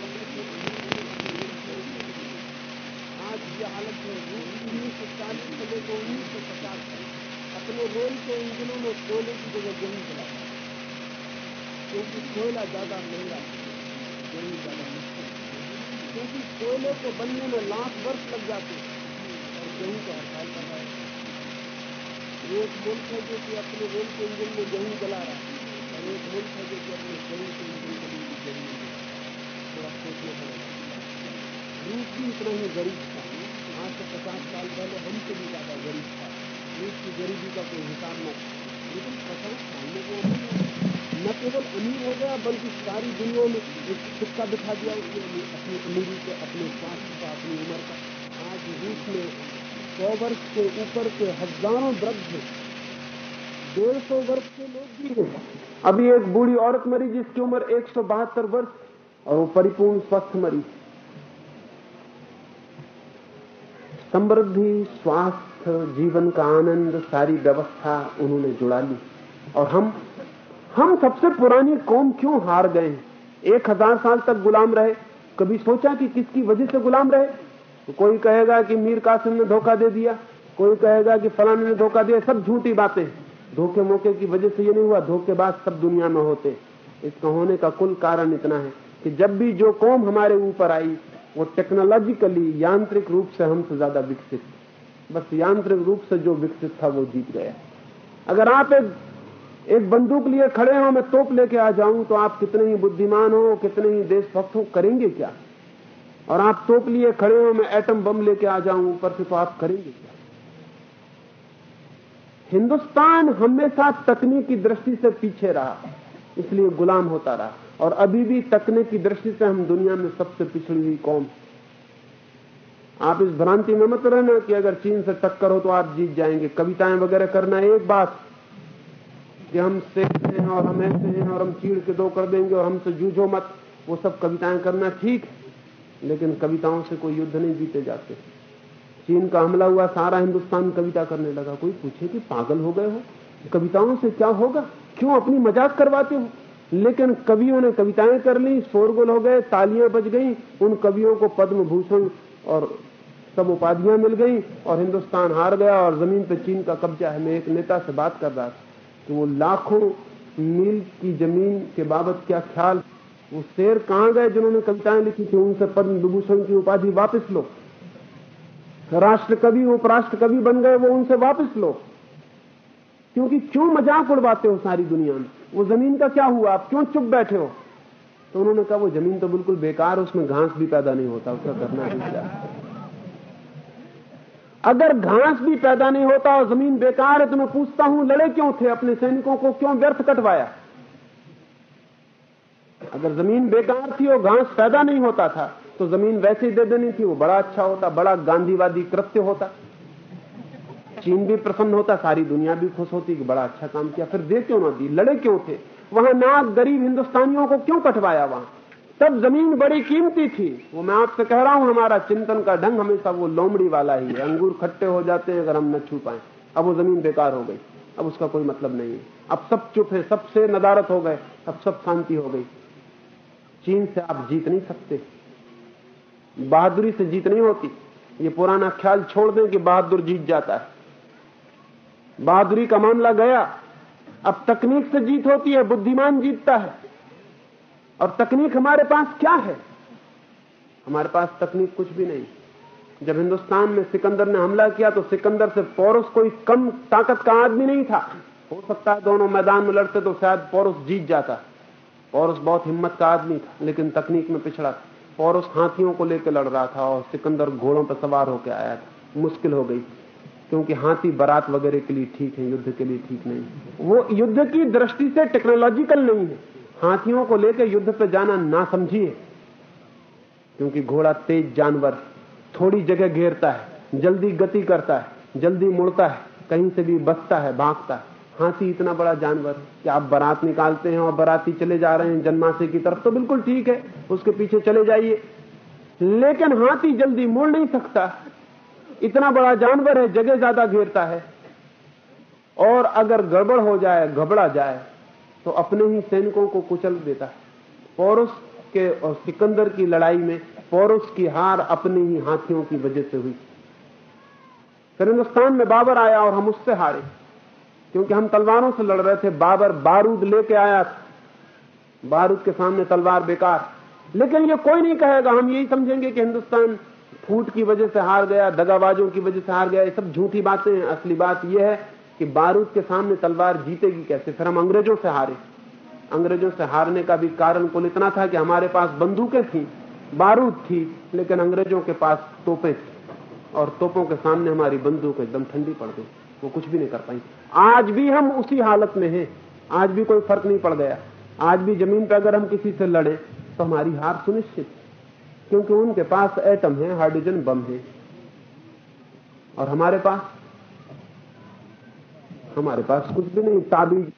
आज ये हालत है उन्नीस सौ चालीस से लेकर उन्नीस सौ पचास तक अपने रेल के इंजनों में कोयले की जगह गेहूँ चलाता क्योंकि कोयला ज़्यादा महँगा गेहूँ ज़्यादा मुश्किल क्योंकि कोयले को बनने में लाख वर्ष लग जाते और गेहूँ का हड़ताल कर रहा है एक मुल्क है जो कि अपने रेल के इंजन में गेहूँ जला रहा है और एक मुल्क है जो कि अपने गेहूँ के इंजन के लिए गेहूँ थोड़ा सोचना पड़ेगा रूस भी इतना ही गरीब था आज से पचास साल पहले हमसे भी ज़्यादा गरीब था रूस की गरीबी का कोई हिसाब न लेकिन पचास साल में वो न केवल अमीर हो गया, बल्कि सारी दुनिया में एक सिक्का दिखा दिया उसने, अपनी अमीरी के, अपने स्वास्थ्य का, अपनी उम्र का। आज रूस में सौ वर्ष के ऊपर के हज़ारों वृद्ध, डेढ़ सौ वर्ष के लोग भी हैं। अभी एक बूढ़ी औरत मरी जिसकी उम्र एक सौ बहत्तर वर्ष, और वो परिपूर्ण स्वस्थ मरी। समृद्धि, स्वास्थ्य, जीवन का आनंद, सारी व्यवस्था उन्होंने जुड़ा ली। और हम हम सबसे पुरानी कौम क्यों हार गए हैं? एक हज़ार साल तक गुलाम रहे। कभी सोचा कि किसकी वजह से गुलाम रहे? तो कोई कहेगा कि मीर कासिम ने धोखा दे दिया। कोई कहेगा कि फलाने ने धोखा दिया। सब झूठी बातें धोखे मौके की वजह से ये नहीं हुआ। धोखे धोखेबाज सब दुनिया में होते। इसका होने का कुल कारण इतना है कि जब भी जो कौम हमारे ऊपर आई, वो टेक्नोलॉजिकली यांत्रिक रूप से हमसे ज़्यादा विकसित। बस यांत्रिक रूप से जो विकसित था, वो जीत गया। अगर आप एक एक बंदूक लिए खड़े हो, मैं तोप लेके आ जाऊँ तो आप कितने ही बुद्धिमान हो, कितने ही देशभक्त हो, करेंगे क्या? और आप तोप लिए खड़े हो, मैं एटम बम लेके आ जाऊँ, ऊपर से तो आप करेंगे क्या? हिंदुस्तान हमेशा तकनीक की दृष्टि से पीछे रहा, इसलिए गुलाम होता रहा। और अभी भी तकनीक की दृष्टि से हम दुनिया में सबसे पिछड़ी हुई कौम आप इस भ्रांति में मत रहना कि अगर चीन से टक्कर हो तो आप जीत जाएँगे। कविताएँ वगैरह करना एक बात कि हम सेठ हैं और हम ऐसे हैं और हम चीड़ के दो कर देंगे और हमसे जूझो मत। वो सब कविताएँ करना ठीक, लेकिन कविताओं से कोई युद्ध नहीं जीते जाते। चीन का हमला हुआ, सारा हिंदुस्तान कविता करने लगा। कोई पूछे कि पागल हो गए हो? कविताओं से क्या होगा? क्यों अपनी मज़ाक करवाते हो? लेकिन कवियों ने कविताएँ कर ली, शोरगुल हो गए, तालियाँ बज गई, उन कवियों को पद्म भूषण और सब उपाधियाँ मिल गई और हिंदुस्तान हार गया और ज़मीन पर चीन का कब्जा है। मैं एक नेता से बात कर रहा था। कि वो लाखों मील की ज़मीन के बाबत क्या ख्याल? वो शेर कहाँ गए जिन्होंने कविताएँ लिखी थी? उनसे पद्म विभूषण की उपाधि वापस लो। राष्ट्र कवि, उपराष्ट्र कवि बन गए, वो उनसे वापस लो। क्योंकि क्यों मज़ाक उड़वाते हो सारी दुनिया में? वो ज़मीन का क्या हुआ? आप क्यों चुप बैठे हो? तो उन्होंने कहा, वो ज़मीन तो बिल्कुल बेकार उसमें घास भी पैदा नहीं होता, उसका करना भी क्या? अगर घास भी पैदा नहीं होता और ज़मीन बेकार है तो मैं पूछता हूँ, लड़े क्यों थे अपने सैनिकों को? क्यों व्यर्थ कटवाया? अगर ज़मीन बेकार थी और घास पैदा नहीं होता था तो ज़मीन वैसे ही दे देनी थी, वो बड़ा अच्छा होता, बड़ा गांधीवादी कृत्य होता। चीन भी प्रसन्न होता, सारी दुनिया भी खुश होती कि बड़ा अच्छा काम किया। फिर दे क्यों ना दी? लड़े क्यों थे? वहाँ नाक गरीब हिंदुस्तानियों को क्यों कटवाया वहाँ? तब ज़मीन बड़ी कीमती थी। वो मैं आपसे कह रहा हूँ, हमारा चिंतन का ढंग हमेशा वो लोमड़ी वाला ही है। अंगूर खट्टे हो जाते हैं अगर हम न छू पाए। अब वो ज़मीन बेकार हो गई। अब उसका कोई मतलब नहीं है। अब सब चुप है, सबसे नदारत हो गए, अब सब शांति हो गई। चीन से आप जीत नहीं सकते। बहादुरी से जीत नहीं होती। ये पुराना ख्याल छोड़ दें कि बहादुर जीत जाता है। बहादुरी का मामला गया। अब तकनीक से जीत होती है, बुद्धिमान जीतता है। और तकनीक हमारे पास क्या है? हमारे पास तकनीक कुछ भी नहीं। जब हिंदुस्तान में सिकंदर ने हमला किया तो सिकंदर से पौरुष कोई कम ताकत का आदमी नहीं था। हो सकता है दोनों मैदान में लड़ते तो शायद पौरुष जीत जाता। पौरुष बहुत हिम्मत का आदमी था, लेकिन तकनीक में पिछड़ा। पौरुष हाथियों को लेकर लड़ रहा था और सिकंदर घोड़ों पर सवार होकर आया था। मुश्किल हो गई, क्योंकि हाथी बारात वगैरह के लिए ठीक है, युद्ध के लिए ठीक नहीं। वो युद्ध की दृष्टि से टेक्नोलॉजिकल नहीं है। हाथियों को लेकर युद्ध पे जाना ना समझिए क्योंकि घोड़ा तेज जानवर थोड़ी जगह घेरता है, जल्दी गति करता है, जल्दी मुड़ता है, कहीं से भी बचता है, भागता है। हाथी इतना बड़ा जानवर कि आप बारात निकालते हैं और बाराती चले जा रहे हैं जन्माशय की तरफ़ तो बिल्कुल ठीक है, उसके पीछे चले जाइए। लेकिन हाथी जल्दी मुड़ नहीं सकता। इतना बड़ा जानवर है, जगह ज़्यादा घेरता है। और अगर गड़बड़ हो जाए घबरा जाए तो अपने ही सैनिकों को कुचल देता है। पौरुष के और सिकंदर की लड़ाई में पौरुष की हार अपने ही हाथियों की वजह से हुई। फिर हिंदुस्तान में बाबर आया और हम उससे हारे, क्योंकि हम तलवारों से लड़ रहे थे। बाबर बारूद लेके आया बारूद के सामने तलवार बेकार। लेकिन ये कोई नहीं कहेगा, हम यही समझेंगे कि हिंदुस्तान फूट की वजह से हार गया, दगाबाजों की वजह से हार गया। ये सब झूठी बातें हैं। असली बात यह है कि बारूद के सामने तलवार जीतेगी कैसे? फिर हम अंग्रेज़ों से हारे। अंग्रेज़ों से हारने का भी कारण कुल इतना था कि हमारे पास बंदूकें थी, बारूद थी, लेकिन अंग्रेज़ों के पास तोपें थी। और तोपों के सामने हमारी बंदूक एकदम ठंडी पड़ गई। वो कुछ भी नहीं कर पाई। आज भी हम उसी हालत में हैं। आज भी कोई फ़र्क नहीं पड़ गया। आज भी ज़मीन पर अगर हम किसी से लड़े तो हमारी हार सुनिश्चित क्योंकि उनके पास एटम है, हाइड्रोजन बम है। और हमारे पास हमारे पास कुछ भी नहीं। ताबीज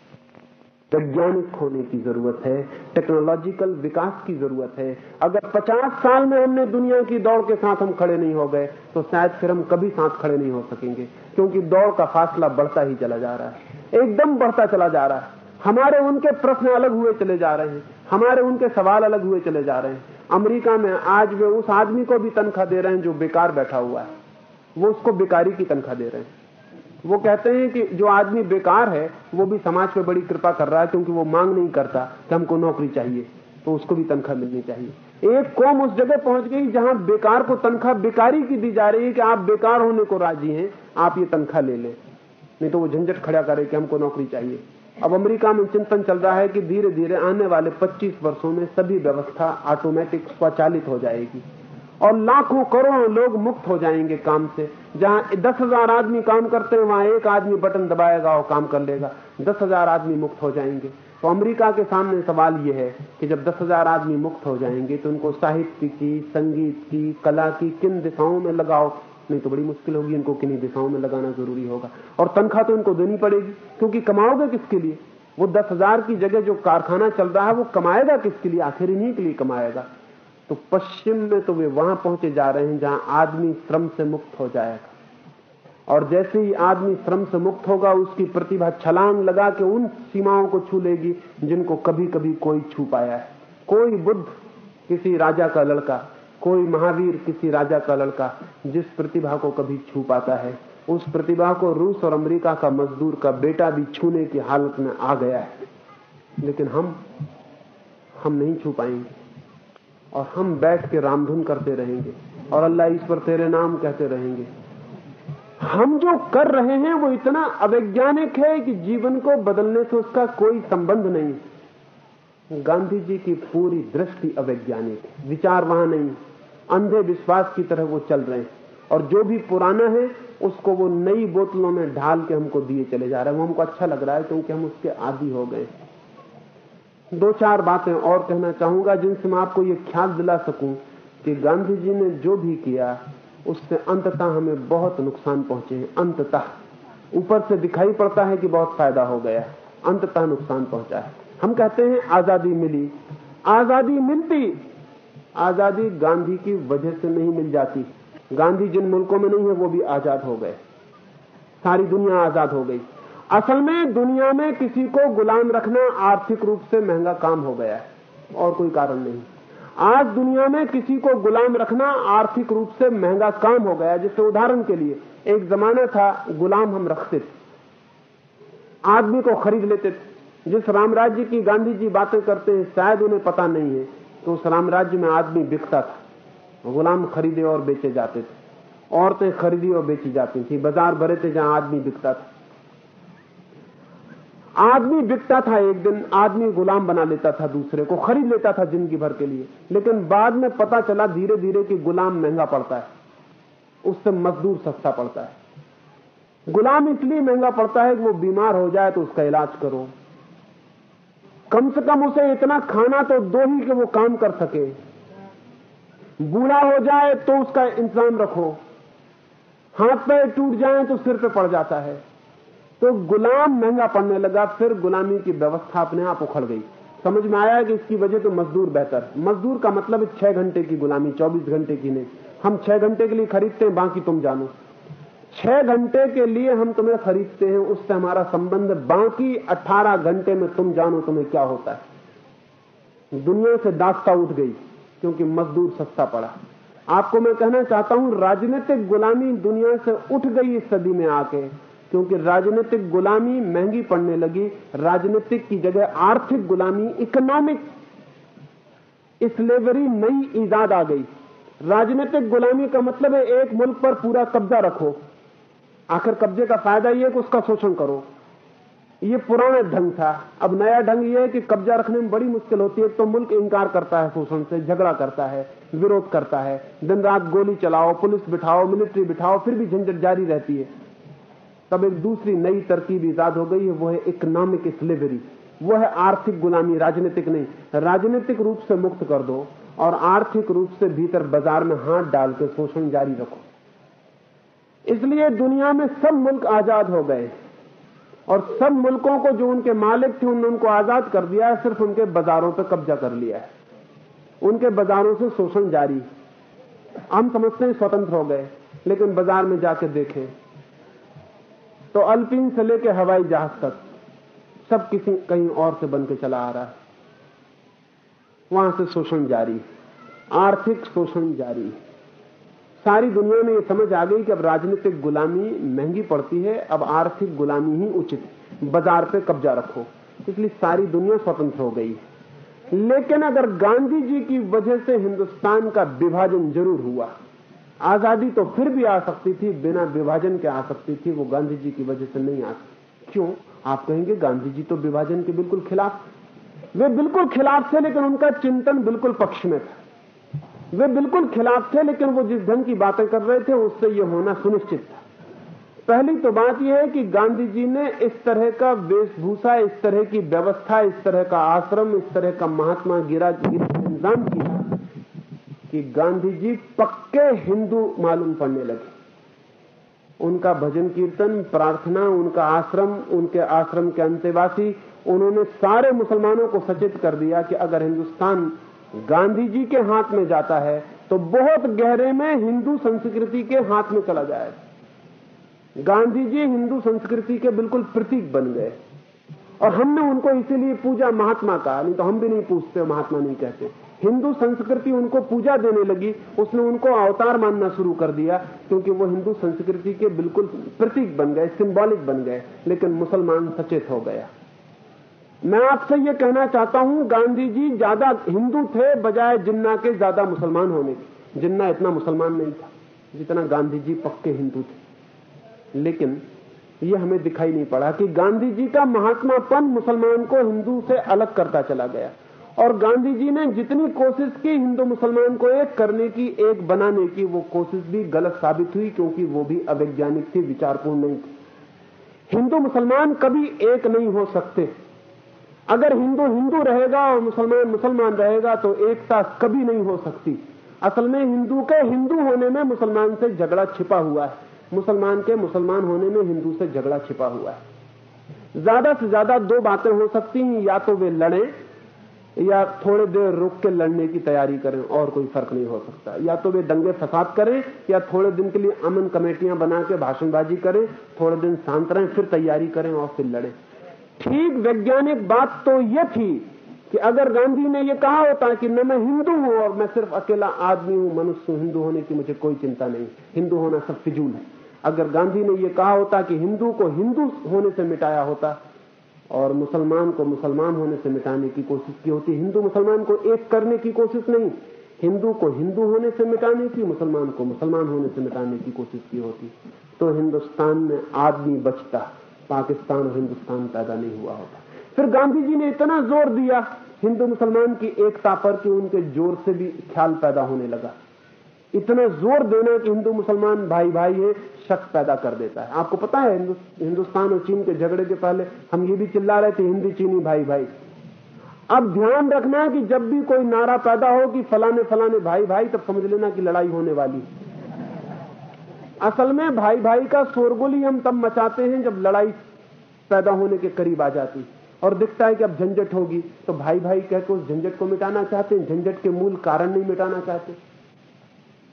वैज्ञानिक होने की ज़रूरत है टेक्नोलॉजिकल विकास की ज़रूरत है। अगर 50 साल में हमने दुनिया की दौड़ के साथ हम खड़े नहीं हो गए तो शायद फिर हम कभी साथ खड़े नहीं हो सकेंगे, क्योंकि दौड़ का फासला बढ़ता ही चला जा रहा है। एकदम बढ़ता चला जा रहा है। हमारे उनके प्रश्न अलग हुए चले जा रहे हैं। हमारे उनके सवाल अलग हुए चले जा रहे हैं। अमेरिका में आज वे उस आदमी को भी तनख्वाह दे रहे हैं जो बेकार बैठा हुआ है। वो उसको बेकारी की तनख्वाह दे रहे हैं। वो कहते हैं कि जो आदमी बेकार है, वो भी समाज पे बड़ी कृपा कर रहा है क्योंकि वो मांग नहीं करता कि हमको नौकरी चाहिए तो उसको भी तनख्वाह मिलनी चाहिए। एक कौम उस जगह पहुँच गई जहाँ बेकार को तनख्वाह बेकारी की दी जा रही है कि आप बेकार होने को राज़ी हैं, आप ये तनख्वाह ले लें। नहीं तो वो झंझट खड़ा करे कि हमको नौकरी चाहिए। अब अमेरिका में चिंतन चल रहा है कि धीरे धीरे आने वाले 25 वर्षों में सभी व्यवस्था ऑटोमेटिक स्वचालित हो जाएगी और लाखों करोड़ों लोग मुक्त हो जाएँगे काम से। जहाँ दस हज़ार आदमी काम करते हैं, वहाँ एक आदमी बटन दबाएगा और काम कर लेगा। दस हज़ार आदमी मुक्त हो जाएँगे। तो अमेरिका के सामने सवाल यह है कि जब दस हज़ार आदमी मुक्त हो जाएँगे तो उनको साहित्य की, संगीत की, कला की किन दिशाओं में लगाओ? नहीं तो बड़ी मुश्किल होगी इनको किन्हीं दिशाओं में लगाना ज़रूरी होगा। और तनख्वाह तो इनको देनी पड़ेगी, क्योंकि कमाओगे किसके लिए? वो दस हज़ार की जगह जो कारखाना चल रहा है, वो कमाएगा किसके लिए? आखिर इन्हीं के लिए कमाएगा। तो पश्चिम में तो वे वहाँ पहुँचे जा रहे हैं जहाँ आदमी श्रम से मुक्त हो जाएगा। और जैसे ही आदमी श्रम से मुक्त होगा, उसकी प्रतिभा छलांग लगा के उन सीमाओं को छू लेगी जिनको कभी कभी कोई छू पाया है। कोई बुद्ध किसी राजा का लड़का, कोई महावीर किसी राजा का लड़का जिस प्रतिभा को कभी छू पाता है, उस प्रतिभा को रूस और अमेरिका का मजदूर का बेटा भी छूने की हालत में आ गया है। लेकिन हम हम नहीं छू पाएँगे। और हम बैठ के रामधुन करते रहेंगे और अल्लाह ईश्वर तेरे नाम कहते रहेंगे। हम जो कर रहे हैं वो इतना अवैज्ञानिक है कि जीवन को बदलने से उसका कोई संबंध नहीं। गांधी जी की पूरी दृष्टि अवैज्ञानिक है विचार वहाँ नहीं। अंधे विश्वास की तरह वो चल रहे हैं। और जो भी पुराना है, उसको वो नई बोतलों में ढाल के हमको दिए चले जा रहे हैं। वो हमको अच्छा लग रहा है क्योंकि हम उसके आदि हो गए। दो चार बातें और कहना चाहूँगा जिनसे मैं आपको ये ख्याल दिला सकूँ कि गांधी जी ने जो भी किया, उससे अंततः हमें बहुत नुकसान पहुँचे हैं। अंततः। ऊपर से दिखाई पड़ता है कि बहुत फ़ायदा हो गया अंततः नुकसान पहुँचा है। हम कहते हैं, आज़ादी मिली। आज़ादी मिलती। आज़ादी गांधी की वजह से नहीं मिल जाती। गांधी जिन मुल्कों में नहीं है, वो भी आज़ाद हो गए। सारी दुनिया आज़ाद हो गई। असल में दुनिया में किसी को गुलाम रखना आर्थिक रूप से महँगा काम हो गया है, और कोई कारण नहीं। आज दुनिया में किसी को गुलाम रखना आर्थिक रूप से महँगा काम हो गया जैसे उदाहरण के लिए, एक जमाना था गुलाम हम रखते थे। आदमी को खरीद लेते थे। जिस रामराज्य की गांधी जी बातें करते हैं, शायद उन्हें पता नहीं है तो उस रामराज्य में आदमी बिकता था। गुलाम खरीदे और बेचे जाते थे। औरतें खरीदी और बेची जाती थी। बाज़ार भरे थे जहाँ आदमी बिकता था। आदमी बिकता था एक दिन, आदमी गुलाम बना लेता था दूसरे को, खरीद लेता था ज़िंदगी भर के लिए। लेकिन बाद में पता चला धीरे धीरे कि गुलाम महँगा पड़ता है। उससे मजदूर सस्ता पड़ता है। गुलाम इसलिए महँगा पड़ता है कि वो बीमार हो जाए तो उसका इलाज करो। कम से कम उसे इतना खाना तो दो ही कि वो काम कर सके। बूढ़ा हो जाए तो उसका इंतज़ाम रखो। हाथ पैर टूट जाए तो सिर पे पड़ जाता है। तो गुलाम महँगा पड़ने लगा, फिर गुलामी की व्यवस्था अपने आप उखड़ गई। समझ में आया कि इसकी वजह तो मजदूर बेहतर। मजदूर का मतलब छह घंटे की गुलामी, चौबीस घंटे की नहीं। हम छह घंटे के लिए खरीदते हैं, बाकी तुम जानो। छह घंटे के लिए हम तुम्हें खरीदते हैं, उससे हमारा संबंध बाकी अठारह घंटे में तुम जानो तुम्हें क्या होता है। दुनिया से दास्ता उठ गई, क्योंकि मजदूर सस्ता पड़ा। आपको मैं कहना चाहता हूँ, राजनीतिक गुलामी दुनिया से उठ गई इस सदी में आके। क्योंकि राजनीतिक गुलामी महँगी पड़ने लगी, राजनीतिक की जगह आर्थिक गुलामी इकोनॉमिक। स्लेवरी नई ईजाद आ गई। राजनीतिक गुलामी का मतलब है एक मुल्क पर पूरा कब्जा रखो। आखिर कब्जे का फ़ायदा यह कि उसका शोषण करो। ये पुराना ढंग था। अब नया ढंग यह है कि कब्जा रखने में बड़ी मुश्किल होती है तो मुल्क इंकार करता है शोषण से, झगड़ा करता है, विरोध करता है। दिन रात गोली चलाओ, पुलिस बिठाओ, मिलिट्री बिठाओ, फिर भी झंझट जारी रहती है। तब एक दूसरी नई तरकीब ईजाद हो गई है, वो है इकोनॉमिक स्लेवरी वो है आर्थिक गुलामी, राजनीतिक नहीं। राजनीतिक रूप से मुक्त कर दो और आर्थिक रूप से भीतर बाज़ार में हाथ डाल के शोषण जारी रखो। इसलिए दुनिया में सब मुल्क आज़ाद हो गए और सब मुल्कों को जो उनके मालिक थे, उन्होंने उनको आज़ाद कर दिया है, सिर्फ़ उनके बाजारों पर कब्जा कर लिया है। उनके बाजारों से शोषण जारी। हम समझते हैं स्वतंत्र हो गए, लेकिन बाज़ार में जाके देखें। तो अल्पिन से लेकर हवाई जहाज़ तक, सब किसी कहीं और से बन के चला आ रहा है। वहाँ से शोषण जारी आर्थिक शोषण जारी सारी दुनिया में ये समझ आ गई कि अब राजनीतिक गुलामी महँगी पड़ती है, अब आर्थिक गुलामी ही उचित बाज़ार पे कब्जा रखो। इसलिए सारी दुनिया स्वतंत्र हो गई लेकिन अगर गांधी जी की वजह से हिंदुस्तान का विभाजन ज़रूर हुआ आज़ादी तो फिर भी आ सकती थी, बिना विभाजन के आ सकती थी, वो गांधी जी की वजह से नहीं आ सकती। क्यों? आप कहेंगे गांधी जी तो विभाजन के बिल्कुल खिलाफ वे बिल्कुल खिलाफ थे, लेकिन उनका चिंतन बिल्कुल पक्ष में था। वे बिल्कुल खिलाफ थे, लेकिन वो जिस ढंग की बातें कर रहे थे, उससे ये होना सुनिश्चित था। पहली तो बात यह है कि गांधी जी ने इस तरह का वेशभूषा, इस तरह की व्यवस्था, इस तरह का आश्रम, इस तरह का महात्मा गिरा इंतज़ाम किया। कि गांधी जी पक्के हिंदू मालूम पड़ने लगे। उनका भजन कीर्तन, प्रार्थना, उनका आश्रम, उनके आश्रम के अंतेवासी उन्होंने सारे मुसलमानों को सचेत कर दिया कि अगर हिंदुस्तान गांधी जी के हाथ में जाता है तो बहुत गहरे में हिंदू संस्कृति के हाथ में चला जाएगा गांधी जी हिंदू संस्कृति के बिल्कुल प्रतीक बन गए। और हमने उनको इसीलिए पूजा महात्मा कहा, नहीं तो हम भी नहीं पूछते, महात्मा नहीं कहते। हिंदू संस्कृति उनको पूजा देने लगी, उसने उनको अवतार मानना शुरू कर दिया, क्योंकि वो हिंदू संस्कृति के बिल्कुल प्रतीक बन गए सिंबॉलिक बन गए, लेकिन मुसलमान सचेत हो गया। मैं आपसे ये कहना चाहता हूँ, गांधी जी ज़्यादा हिंदू थे, बजाय जिन्ना के ज़्यादा मुसलमान होने के। जिन्ना इतना मुसलमान नहीं था, जितना गांधी जी पक्के हिंदू थे। लेकिन ये हमें दिखाई नहीं पड़ा कि गांधी जी का महात्मापन मुसलमान को हिंदू से अलग करता चला गया। और गांधी जी ने जितनी कोशिश की हिंदू मुसलमान को एक करने की, एक बनाने की, वो कोशिश भी गलत साबित हुई, क्योंकि वो भी अवैज्ञानिक थी, विचारपूर्ण नहीं थी। हिंदू मुसलमान कभी एक नहीं हो सकते। अगर हिंदू हिंदू रहेगा और मुसलमान मुसलमान रहेगा तो एकता कभी नहीं हो सकती। असल में हिंदू के हिंदू होने में मुसलमान से झगड़ा छिपा हुआ है। मुसलमान के मुसलमान होने में हिंदू से झगड़ा छिपा हुआ है। ज़्यादा से ज़्यादा दो बातें हो सकती हैं, या तो वे लड़े या थोड़े देर रुक के लड़ने की तैयारी करें, और कोई फ़र्क नहीं हो सकता। या तो वे दंगे फसाद करें, या थोड़े दिन के लिए अमन कमेटियाँ बना के भाषणबाजी करें, थोड़े दिन शांत रहें, फिर तैयारी करें और फिर लड़ें। ठीक वैज्ञानिक बात तो यह थी कि अगर गांधी ने यह कहा होता कि न मैं हिंदू हूँ और मैं सिर्फ़ अकेला आदमी हूँ, मनुष्य हिंदू होने की मुझे कोई चिंता नहीं। हिंदू होना सब फिजूल है। अगर गांधी ने यह कहा होता कि हिंदू को हिंदू होने से मिटाया होता और मुसलमान को मुसलमान होने से मिटाने की कोशिश की होती हिंदू मुसलमान को एक करने की कोशिश नहीं। हिंदू को हिंदू होने से मिटाने की, मुसलमान को मुसलमान होने से मिटाने की कोशिश की होती। तो हिंदुस्तान में आदमी बचता, पाकिस्तान और हिंदुस्तान पैदा नहीं हुआ होता। फिर गांधी जी ने इतना ज़ोर दिया, हिंदू मुसलमान की एकता पर कि उनके ज़ोर से भी ख्याल पैदा होने लगा। इतना ज़ोर देना कि हिंदू मुसलमान भाई भाई है, शक पैदा कर देता है। आपको पता है हिंदुस्तान और चीन के झगड़े के पहले हम ये भी चिल्ला रहे थे, हिंदी, चीनी भाई भाई अब ध्यान रखना कि जब भी कोई नारा पैदा हो कि फलाने फलाने भाई भाई तब समझ लेना कि लड़ाई होने वाली असल में भाई भाई का शोरगुल हम तब मचाते हैं जब लड़ाई पैदा होने के करीब आ जाती और दिखता है कि अब झंझट होगी तो भाई भाई कहकर उस झंझट को मिटाना चाहते हैं। झंझट के मूल कारण नहीं मिटाना चाहते।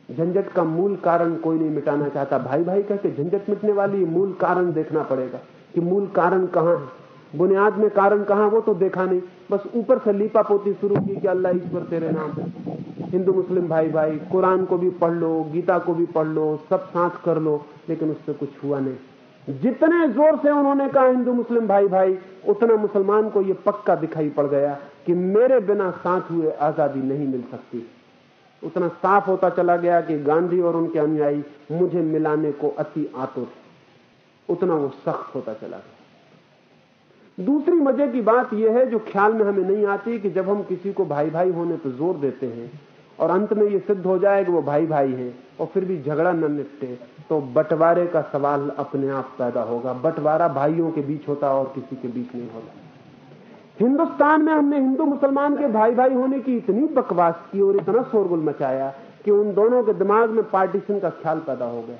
झंझट का मूल कारण कोई नहीं मिटाना चाहता। भाई भाई कहते, झंझट मिटने वाली मूल कारण देखना पड़ेगा कि मूल कारण कहाँ है। बुनियाद में कारण कहा, वो तो देखा नहीं। बस ऊपर से लीपा पोती शुरू की कि अल्लाह ईश्वर तेरे नाम है हिंदू, मुस्लिम भाई भाई कुरान को भी पढ़ लो, गीता को भी पढ़ लो, सब साथ कर लो, लेकिन उससे कुछ हुआ नहीं। जितने ज़ोर से उन्होंने कहा, हिंदू, मुस्लिम भाई भाई उतना मुसलमान को ये पक्का दिखाई पड़ गया कि मेरे बिना साथ हुए आज़ादी नहीं मिल सकती। उतना साफ़ होता चला गया कि गांधी और उनके अनुयायी मुझे मिलाने को अति आतुर उतना वो सख्त होता चला गया। दूसरी मज़े की बात यह है, जो ख्याल में हमें नहीं आती, कि जब हम किसी को भाई भाई होने पर ज़ोर देते हैं, और अंत में ये सिद्ध हो जाए कि वो भाई भाई हैं, और फिर भी झगड़ा न निपटे तो बंटवारे का सवाल अपने आप पैदा होगा। बंटवारा भाइयों के बीच होता और किसी के बीच नहीं होता। हिंदुस्तान में हमने हिंदू मुसलमान के भाई भाई होने की इतनी बकवास की और इतना शोरगुल मचाया कि उन दोनों के दिमाग में पार्टीशन का ख्याल पैदा हो गया।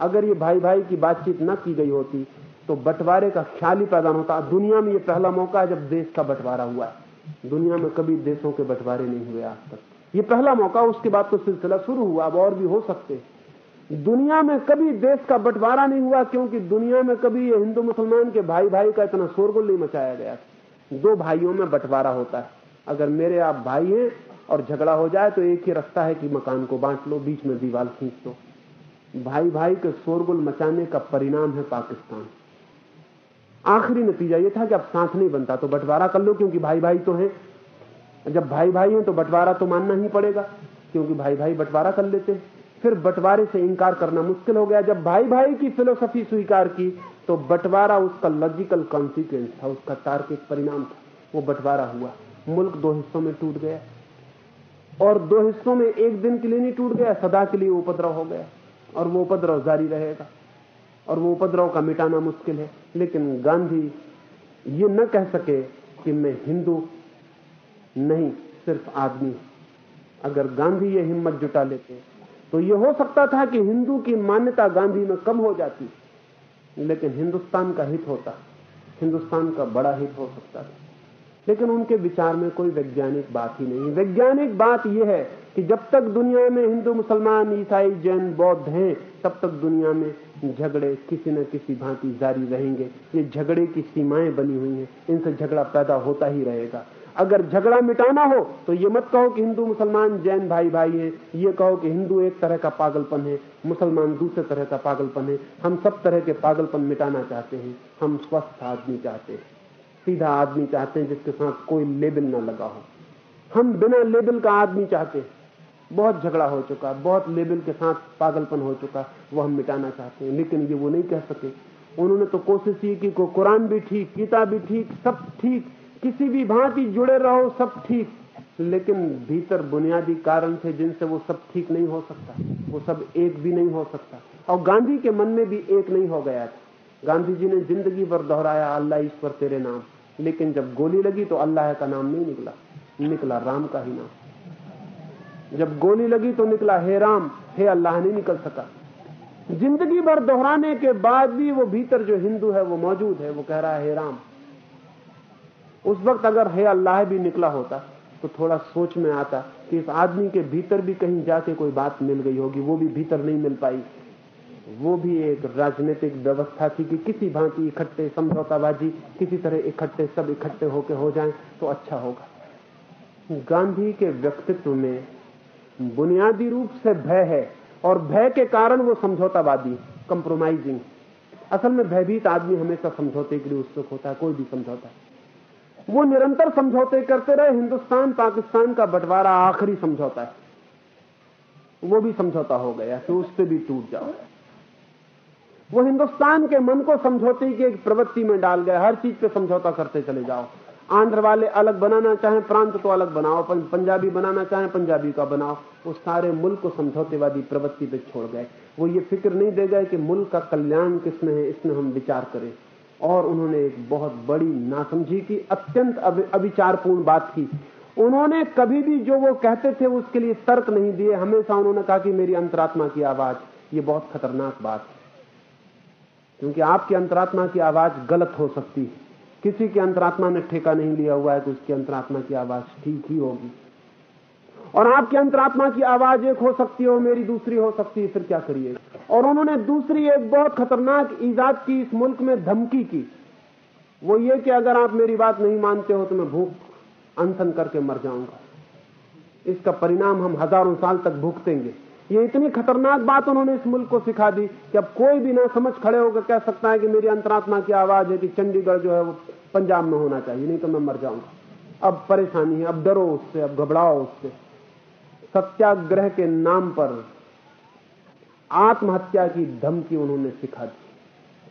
अगर ये भाई भाई की बातचीत न की गई होती तो बंटवारे का ख्याल ही पैदा होता। दुनिया में ये पहला मौका है जब देश का बंटवारा हुआ। है दुनिया में कभी देशों के बंटवारे नहीं हुए आज तक। ये पहला मौका, उसके बाद तो सिलसिला शुरू हुआ। अब और भी हो सकते दुनिया में कभी देश का बंटवारा नहीं हुआ, क्योंकि दुनिया में कभी ये हिंदू मुसलमान के भाई भाई का इतना शोरगुल नहीं मचाया गया दो भाइयों में बंटवारा होता है। अगर मेरे आप भाई हैं और झगड़ा हो जाए तो एक ही रास्ता है कि मकान को बांट लो, बीच में दीवार खींच दो भाई भाई के शोरगुल मचाने का परिणाम है पाकिस्तान। आखिरी नतीजा यह था कि अब साथ नहीं बनता तो बंटवारा कर लो, क्योंकि भाई भाई तो है। जब भाई भाई हैं तो बंटवारा तो मानना ही पड़ेगा, क्योंकि भाई भाई बंटवारा कर लेते हैं। फिर बंटवारे से इंकार करना मुश्किल हो गया। जब भाई भाई की फिलोसफी स्वीकार की तो बंटवारा उसका लॉजिकल कॉन्सिक्वेंस था, उसका तार्किक परिणाम था। वो बंटवारा हुआ। मुल्क दो हिस्सों में टूट गया। और दो हिस्सों में एक दिन के लिए नहीं टूट गया, सदा के लिए उपद्रव हो गया। और वो उपद्रव जारी रहेगा। और वो उपद्रव का मिटाना मुश्किल है। लेकिन गांधी ये न कह सके कि मैं हिंदू नहीं, सिर्फ़ आदमी अगर गांधी ये हिम्मत जुटा लेते तो ये हो सकता था कि हिंदू की मान्यता गांधी में कम हो जाती। लेकिन हिंदुस्तान का हित होता, हिंदुस्तान का बड़ा हित हो सकता था। लेकिन उनके विचार में कोई वैज्ञानिक बात ही नहीं। वैज्ञानिक बात यह है कि जब तक दुनिया में हिंदू, मुसलमान, ईसाई, जैन, बौद्ध हैं, तब तक दुनिया में झगड़े किसी न किसी भांति जारी रहेंगे। ये झगड़े की सीमाएँ बनी हुई हैं। इनसे झगड़ा पैदा होता ही रहेगा। अगर झगड़ा मिटाना हो तो ये मत कहो कि हिंदू मुसलमान जैन भाई भाई हैं। ये कहो कि हिंदू एक तरह का पागलपन है, मुसलमान दूसरे तरह का पागलपन है। हम सब तरह के पागलपन मिटाना चाहते हैं। हम स्वस्थ आदमी चाहते हैं। सीधा आदमी चाहते हैं जिसके साथ कोई लेबल ना लगा हो। हम बिना लेबल का आदमी चाहते हैं। बहुत झगड़ा हो चुका, बहुत लेबल के साथ पागलपन हो चुका, वो हम मिटाना चाहते हैं। लेकिन ये वो नहीं कह सके। उन्होंने तो कोशिश की कि को कुरान भी ठीक गीता भी ठीक, सब ठीक। किसी भी भांति जुड़े रहो, सब ठीक। लेकिन भीतर बुनियादी कारण थे जिनसे वो सब ठीक नहीं हो सकता। वो सब एक भी नहीं हो सकता। और गांधी के मन में भी एक नहीं हो गया था। गांधी जी ने ज़िंदगी भर दोहराया, अल्लाह ईश्वर तेरे नाम। लेकिन जब गोली लगी तो अल्लाह का नाम नहीं निकला। निकला राम का ही नाम। जब गोली लगी तो निकला, हे राम, हे अल्लाह, नहीं निकल सका। ज़िंदगी भर दोहराने के बाद भी वो भीतर जो हिंदू है, वो मौजूद है। वो कह रहा है, हे राम उस वक्त अगर हे अल्लाह भी निकला होता तो थोड़ा सोच में आता कि इस आदमी के भीतर भी कहीं जाके कोई बात मिल गई होगी, वो भी भीतर नहीं मिल पाई। वो भी एक राजनीतिक व्यवस्था थी कि किसी भांति इकट्ठे, समझौताबाजी, किसी तरह इकट्ठे, सब इकट्ठे होके हो जाएँ तो अच्छा होगा। गांधी के व्यक्तित्व में बुनियादी रूप से भय है, और भय के कारण वो समझौतावादी कंप्रोमाइजिंग असल में भयभीत आदमी हमेशा समझौते के लिए उत्सुक होता है, कोई भी समझौता। वो निरंतर समझौते करते रहे, हिंदुस्तान, पाकिस्तान का बंटवारा आखिरी समझौता है। वो भी समझौता हो गया कि उससे भी टूट जाओ। वो हिंदुस्तान के मन को समझौते की एक प्रवृत्ति में डाल गया, हर चीज़ पे समझौता करते चले जाओ। आंध्र वाले अलग बनाना चाहें, प्रांत तो अलग बनाओ पंजाबी बनाना चाहें, पंजाबी का बनाओ। वो सारे मुल्क को समझौतेवादी प्रवृत्ति पे छोड़ गए। वो ये फ़िक्र नहीं दे गए कि मुल्क का कल्याण किसमें है, इसमें हम विचार करें। और उन्होंने एक बहुत बड़ी नासमझी की, अत्यंत अविचारपूर्ण बात की। उन्होंने कभी भी जो वो कहते थे उसके लिए तर्क नहीं दिए। हमेशा उन्होंने कहा कि मेरी अंतरात्मा की आवाज़, ये बहुत खतरनाक बात है। क्योंकि आपकी अंतरात्मा की आवाज़ गलत हो सकती है। किसी की अंतरात्मा ने ठेका नहीं लिया हुआ है कि उसकी अंतरात्मा की आवाज़ ठीक ही होगी। और आपकी अंतरात्मा की आवाज़ एक हो सकती है और मेरी दूसरी हो सकती है, फिर क्या करिए? और उन्होंने दूसरी एक बहुत खतरनाक ईजाद की इस मुल्क में धमकी की। वो ये कि अगर आप मेरी बात नहीं मानते हो तो मैं भूख अनशन करके मर जाऊँगा। इसका परिणाम हम हज़ारों साल तक भुगतेंगे। ये इतनी खतरनाक बात उन्होंने इस मुल्क को सिखा दी कि अब कोई भी ना समझ खड़े होकर कह सकता है कि मेरी अंतरात्मा की आवाज़ है कि चंडीगढ़ जो है वो पंजाब में होना चाहिए, नहीं तो मैं मर जाऊँगा। अब परेशानी है, अब डरो उससे, अब घबराओ उससे। सत्याग्रह के नाम पर आत्महत्या की धमकी उन्होंने सिखा दी।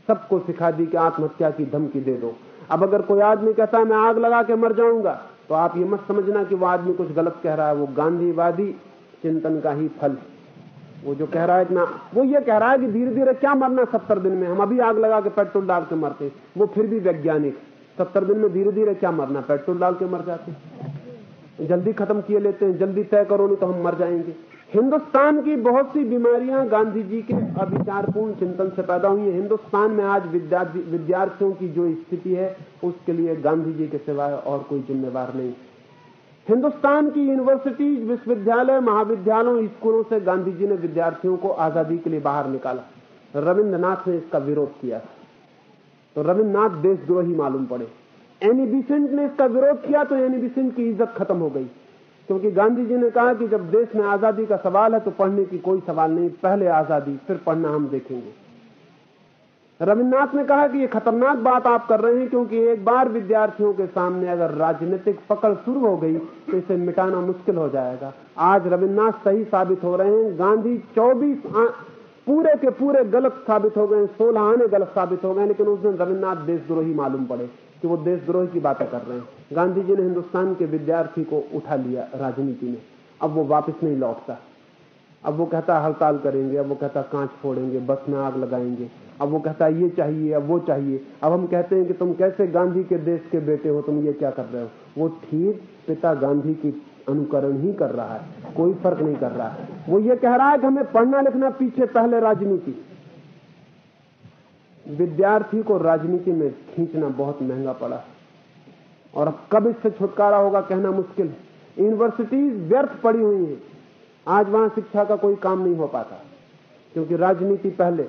सबको सिखा दी कि आत्महत्या की धमकी दे दो। अब अगर कोई आदमी कहता है, मैं आग लगा के मर जाऊँगा तो आप ये मत समझना कि वो आदमी कुछ गलत कह रहा है। वो गांधीवादी चिंतन का ही फल वो जो कह रहा है इतना, वो ये कह रहा है कि धीरे धीरे क्या मरना सत्तर दिन में? हम अभी आग लगा के पेट्रोल डाल के मरते वो फिर भी वैज्ञानिक सत्तर दिन में धीरे धीरे क्या मरना पेट्रोल डाल के मर जाते जल्दी खत्म किए लेते हैं। जल्दी तय करो, नहीं तो हम मर जाएँगे। हिंदुस्तान की बहुत सी बीमारियाँ गांधी जी के अविचारपूर्ण चिंतन से पैदा हुई है। हिंदुस्तान में आज विद्यार्थियों की जो स्थिति है, उसके लिए गांधी जी के सिवाय और कोई जिम्मेवार नहीं। हिंदुस्तान की यूनिवर्सिटीज विश्वविद्यालय, महाविद्यालयों, स्कूलों से गांधी जी ने विद्यार्थियों को आज़ादी के लिए बाहर निकाला। रविन्द्रनाथ ने इसका विरोध किया तो रविन्द्रनाथ देशद्रोही मालूम पड़े। एनी बिसेंट ने इसका विरोध किया तो एनी बिसेंट की इज़्ज़त खत्म हो गई। क्योंकि गांधी जी ने कहा कि जब देश में आज़ादी का सवाल है तो पढ़ने की कोई सवाल नहीं, पहले आज़ादी, फिर पढ़ना हम देखेंगे। रविन्द्रनाथ ने कहा कि ये खतरनाक बात आप कर रहे हैं, क्योंकि एक बार विद्यार्थियों के सामने अगर राजनीतिक पकड़ शुरू हो गई तो इसे मिटाना मुश्किल हो जाएगा। आज रविन्द्रनाथ सही साबित हो रहे हैं, गांधी 24 पूरे के पूरे गलत साबित हो गए सोलह आने गलत साबित हो गए लेकिन उस दिन रविन्द्रनाथ देशद्रोही मालूम पड़े कि वो देशद्रोह की बातें कर रहे हैं। गांधी जी ने हिंदुस्तान के विद्यार्थी को उठा लिया राजनीति में। अब वो वापस नहीं लौटता। अब वो कहता, हड़ताल करेंगे, अब वो कहता, कांच फोड़ेंगे, बस में आग लगाएँगे। अब वो कहता, ये चाहिए, अब वो चाहिए। अब हम कहते हैं कि तुम कैसे गांधी के देश के बेटे हो, तुम ये क्या कर रहे हो? वो ठीक पिता गांधी की अनुकरण ही कर रहा है। कोई फ़र्क नहीं कर रहा। है वो ये कह रहा है कि हमें पढ़ना लिखना पीछे पहले राजनीति। विद्यार्थी को राजनीति में खींचना बहुत महँगा पड़ा। और अब कब इससे छुटकारा होगा कहना मुश्किल है। यूनिवर्सिटीज व्यर्थ पड़ी हुई हैं। आज वहाँ शिक्षा का कोई काम नहीं हो पाता, क्योंकि राजनीति पहले।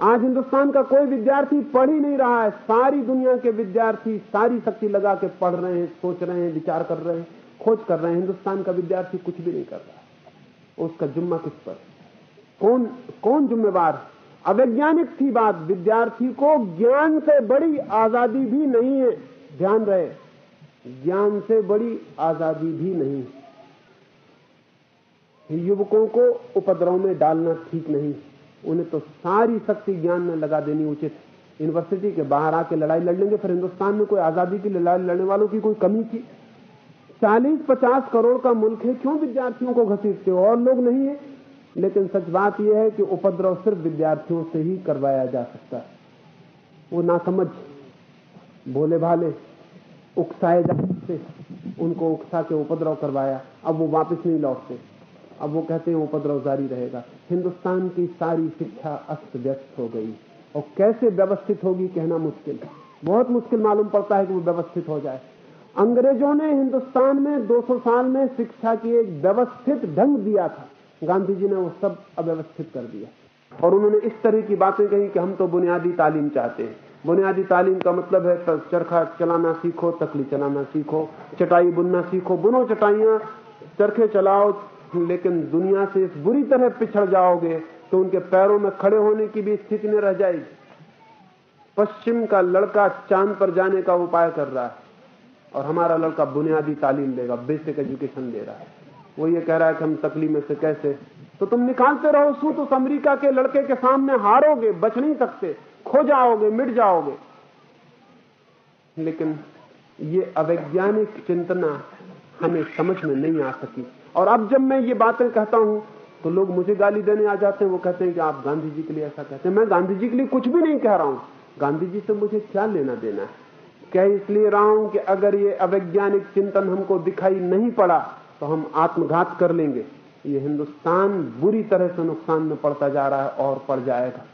आज हिंदुस्तान का कोई विद्यार्थी पढ़ ही नहीं रहा है। सारी दुनिया के विद्यार्थी सारी शक्ति लगा के पढ़ रहे हैं, सोच रहे हैं, विचार कर रहे हैं, खोज कर रहे हैं। हिंदुस्तान का विद्यार्थी कुछ भी नहीं कर रहा। उसका जुम्मा किस पर? कौन कौन जिम्मेवार? अवैज्ञानिक थी बात। विद्यार्थी को ज्ञान से बड़ी आज़ादी भी नहीं है। ध्यान रहे। ज्ञान से बड़ी आज़ादी भी नहीं। युवकों को उपद्रव में डालना ठीक नहीं। उन्हें तो सारी शक्ति ज्ञान में लगा देनी उचित। यूनिवर्सिटी के बाहर आके लड़ाई लड़ लेंगे, फिर हिंदुस्तान में कोई आज़ादी की लड़ाई लड़ने वालों की कोई कमी थी चालीस पचास करोड़ का मुल्क है, क्यों विद्यार्थियों को घसीटते हो? और लोग नहीं है। लेकिन सच बात यह है कि उपद्रव सिर्फ़ विद्यार्थियों से ही करवाया जा सकता। है वो ना समझ भोले भाले उकसाए जाते उनको उकसा के उपद्रव करवाया। अब वो वापस नहीं लौटते। अब वो कहते हैं, उपद्रव जारी रहेगा। हिंदुस्तान की सारी शिक्षा अस्त व्यस्त हो गई। और कैसे व्यवस्थित होगी कहना मुश्किल। बहुत मुश्किल मालूम पड़ता है कि वो व्यवस्थित हो जाए। अंग्रेज़ों ने हिंदुस्तान में 200 साल में शिक्षा की एक व्यवस्थित ढंग दिया था। गांधी जी ने वो सब अव्यवस्थित कर दिया। और उन्होंने इस तरह की बातें कही कि हम तो बुनियादी तालीम चाहते हैं। बुनियादी तालीम का मतलब है चरखा चलाना सीखो, तकली चलाना सीखो, चटाई बुनना सीखो। बुनो चटाइयाँ, चरखे चलाओ, लेकिन दुनिया से इस बुरी तरह पिछड़ जाओगे तो उनके पैरों में खड़े होने की भी स्थिति में रह जाएगी। पश्चिम का लड़का चाँद पर जाने का उपाय कर रहा है और हमारा लड़का बुनियादी तालीम देगा बेसिक एजुकेशन दे रहा है। वो ये कह रहा है कि हम तकली में से कैसे? तो तुम निकालते रहो, सूत उस अमरीका के लड़के के सामने हारोगे, बच नहीं सकते। खो जाओगे, मिट जाओगे। लेकिन ये अवैज्ञानिक चिंतना हमें समझ में नहीं आ सकी। और अब जब मैं ये बातें कहता हूँ तो लोग मुझे गाली देने आ जाते हैं। वो कहते हैं कि आप गांधी जी के लिए ऐसा कहते हैं। मैं गांधी जी के लिए कुछ भी नहीं कह रहा हूँ। गांधी जी से मुझे क्या लेना देना है? क्या इसलिए रहा हूँ कि अगर ये अवैज्ञानिक चिंतन हमको दिखाई नहीं पड़ा तो हम आत्मघात कर लेंगे। ये हिंदुस्तान बुरी तरह से नुकसान में पड़ता जा रहा है और पड़ जाएगा।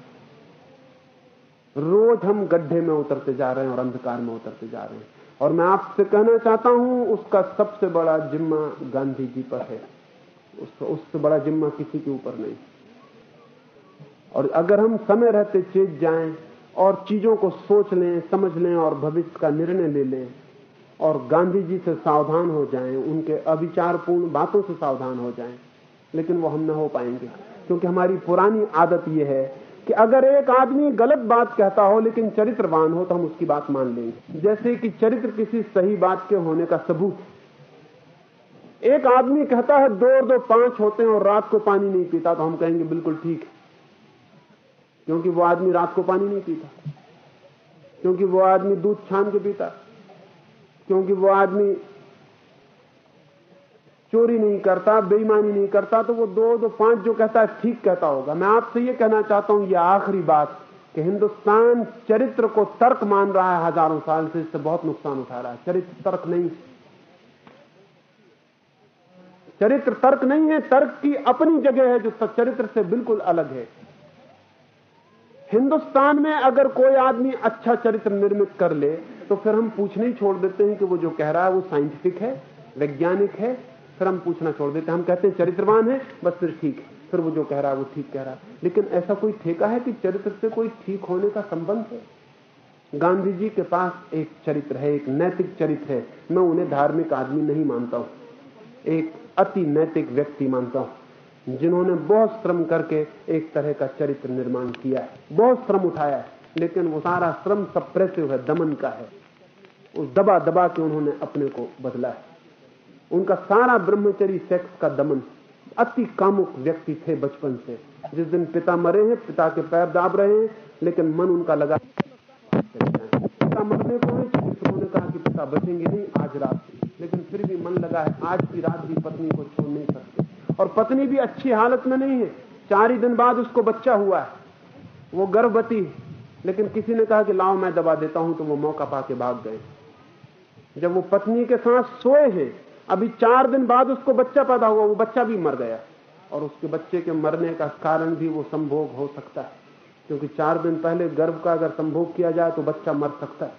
रोज हम गड्ढे में उतरते जा रहे हैं और अंधकार में उतरते जा रहे हैं। और मैं आपसे कहना चाहता हूँ, उसका सबसे बड़ा जिम्मा गांधी जी पर है। उससे उससे बड़ा जिम्मा किसी के ऊपर नहीं। और अगर हम समय रहते चेत जाएँ और चीज़ों को सोच लें, समझ लें और भविष्य का निर्णय ले लें और गांधी जी से सावधान हो जाएँ, उनके अविचारपूर्ण बातों से सावधान हो जाएँ, लेकिन वो हम न हो पाएँगे। क्योंकि हमारी पुरानी आदत यह है कि अगर एक आदमी गलत बात कहता हो, लेकिन चरित्रवान हो तो हम उसकी बात मान लेंगे। जैसे कि चरित्र किसी सही बात के होने का सबूत। एक आदमी कहता है, दो दो पाँच होते हैं और रात को पानी नहीं पीता तो हम कहेंगे, बिल्कुल ठीक है। क्योंकि वो आदमी रात को पानी नहीं पीता। क्योंकि वो आदमी दूध छान के पीता। क्योंकि वो आदमी चोरी नहीं करता, बेईमानी नहीं करता तो वो दो दो पाँच जो कहता है, ठीक कहता होगा। मैं आपसे ये कहना चाहता हूँ, ये आखिरी बात, कि हिंदुस्तान चरित्र को तर्क मान रहा है हज़ारों साल से, इससे बहुत नुकसान उठा रहा है। चरित्र तर्क नहीं। चरित्र तर्क नहीं है, तर्क की अपनी जगह है, जो चरित्र से बिल्कुल अलग है। हिंदुस्तान में अगर कोई आदमी अच्छा चरित्र निर्मित कर ले तो फिर हम पूछने ही छोड़ देते हैं कि वो जो कह रहा है, वो साइंटिफिक है, वैज्ञानिक है फिर हम पूछना छोड़ देते हम कहते हैं, चरित्रवान है, बस फिर ठीक है। फिर वो जो कह रहा है, वो ठीक कह रहा है। लेकिन ऐसा कोई ठेका है कि चरित्र से कोई ठीक होने का संबंध है? गांधी जी के पास एक चरित्र है, एक नैतिक चरित्र है। मैं उन्हें धार्मिक आदमी नहीं मानता हूँ। एक अति नैतिक व्यक्ति मानता हूँ, जिन्होंने बहुत श्रम करके एक तरह का चरित्र निर्माण किया है। बहुत श्रम उठाया है, लेकिन वो सारा श्रम सप्रेसिव है, दमन का है। उस दबा दबा के उन्होंने अपने को बदला है। उनका सारा ब्रह्मचरी सेक्स का दमन। अति कामुक व्यक्ति थे बचपन से। जिस दिन पिता मरे हैं, पिता के पैर दाब रहे हैं, लेकिन मन उनका लगा पिता मरने को है उन्होंने कहा कि पिता बचेंगे नहीं, आज रात लेकिन फिर भी मन लगा है, आज की रात भी पत्नी को छोड़ नहीं सकते। और पत्नी भी अच्छी हालत में नहीं है। चार ही दिन बाद उसको बच्चा हुआ है। वो गर्भवती लेकिन किसी ने कहा कि लाओ मैं दबा देता हूँ तो वो मौका पाके भाग गए। जब वो पत्नी के साथ सोए हैं अभी चार दिन बाद उसको बच्चा पैदा हुआ, वो बच्चा भी मर गया। और उसके बच्चे के मरने का कारण भी वो संभोग हो सकता है। क्योंकि चार दिन पहले गर्भ का अगर संभोग किया जाए तो बच्चा मर सकता है।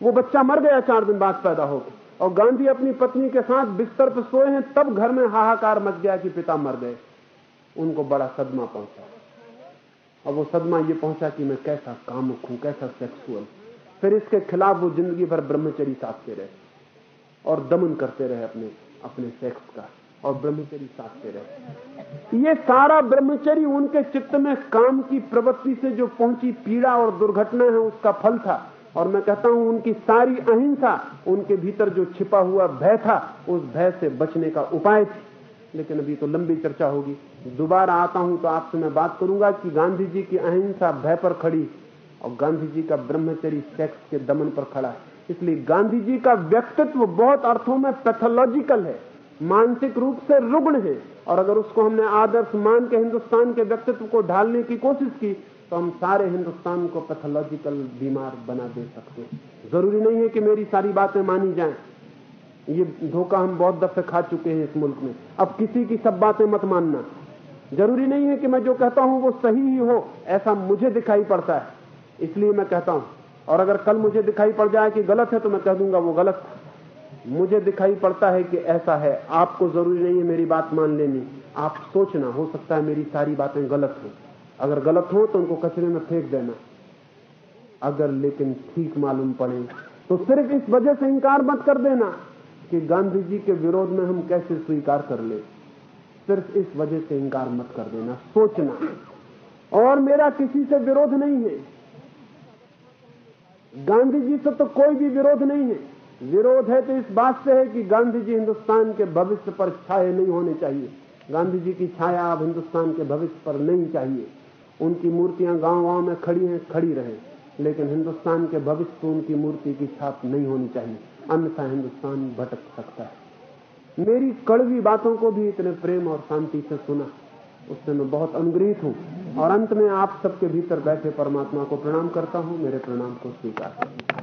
वो बच्चा मर गया चार दिन बाद पैदा होकर और गांधी अपनी पत्नी के साथ बिस्तर पर सोए हैं, तब घर में हाहाकार मच गया कि पिता मर गए। उनको बड़ा सदमा पहुँचा। और वो सदमा ये पहुँचा कि मैं कैसा कामुक हूँ, कैसा सेक्सुअल फिर इसके खिलाफ वो ज़िंदगी भर ब्रह्मचरी साधते रहे। और दमन करते रहे अपने अपने सेक्स का और ब्रह्मचरी साधते रहे। ये सारा ब्रह्मचरी उनके चित्त में काम की प्रवृत्ति से जो पहुँची पीड़ा और दुर्घटना है, उसका फल था। और मैं कहता हूँ, उनकी सारी अहिंसा, उनके भीतर जो छिपा हुआ भय था, उस भय से बचने का उपाय थी। लेकिन अभी तो लंबी चर्चा होगी। दोबारा आता हूँ तो आपसे मैं बात करूँगा कि गांधी जी की अहिंसा भय पर खड़ी और गांधी जी का ब्रह्मचरी सेक्स के दमन पर खड़ा है। इसलिए गांधी जी का व्यक्तित्व बहुत अर्थों में पैथोलॉजिकल है, मानसिक रूप से रुग्ण है। और अगर उसको हमने आदर्श मान के हिंदुस्तान के व्यक्तित्व को ढालने की कोशिश की तो हम सारे हिंदुस्तान को पैथोलॉजिकल बीमार बना दे सकते हैं। ज़रूरी नहीं है कि मेरी सारी बातें मानी जाएँ। ये धोखा हम बहुत दफे खा चुके हैं इस मुल्क में। अब किसी की सब बातें मत मानना। ज़रूरी नहीं है कि मैं जो कहता हूँ वो सही ही हो, ऐसा मुझे दिखाई पड़ता है। इसलिए मैं कहता हूँ और अगर कल मुझे दिखाई पड़ जाए कि गलत है तो मैं कह दूँगा वो गलत। मुझे दिखाई पड़ता है कि ऐसा है। आपको ज़रूरी नहीं है मेरी बात मान लेनी। आप सोचना, हो सकता है मेरी सारी बातें गलत हो। अगर गलत हो तो उनको कचरे में फेंक देना। अगर लेकिन ठीक मालूम पड़े तो सिर्फ़ इस वजह से इंकार मत कर देना कि गांधी जी के विरोध में हम कैसे स्वीकार कर ले। सिर्फ़ इस वजह से इंकार मत कर देना। सोचना। और मेरा किसी से विरोध नहीं है। गांधी जी से तो कोई भी विरोध नहीं है। विरोध है तो इस बात से है कि गांधी जी हिंदुस्तान के भविष्य पर छाए नहीं होने चाहिए। गांधी जी की छाया अब हिंदुस्तान के भविष्य पर नहीं चाहिए। उनकी मूर्तियाँ गाँव गाँव में खड़ी हैं, खड़ी रहे। लेकिन हिंदुस्तान के भविष्य पर उनकी मूर्ति की छाप नहीं होनी चाहिए। अन्यथा हिंदुस्तान भटक सकता है। मेरी कड़वी बातों को भी इतने प्रेम और शांति से सुना। उससे मैं बहुत अनुग्रहित हूँ। और अंत में आप सबके भीतर बैठे परमात्मा को प्रणाम करता हूँ। मेरे प्रणाम को स्वीकार करता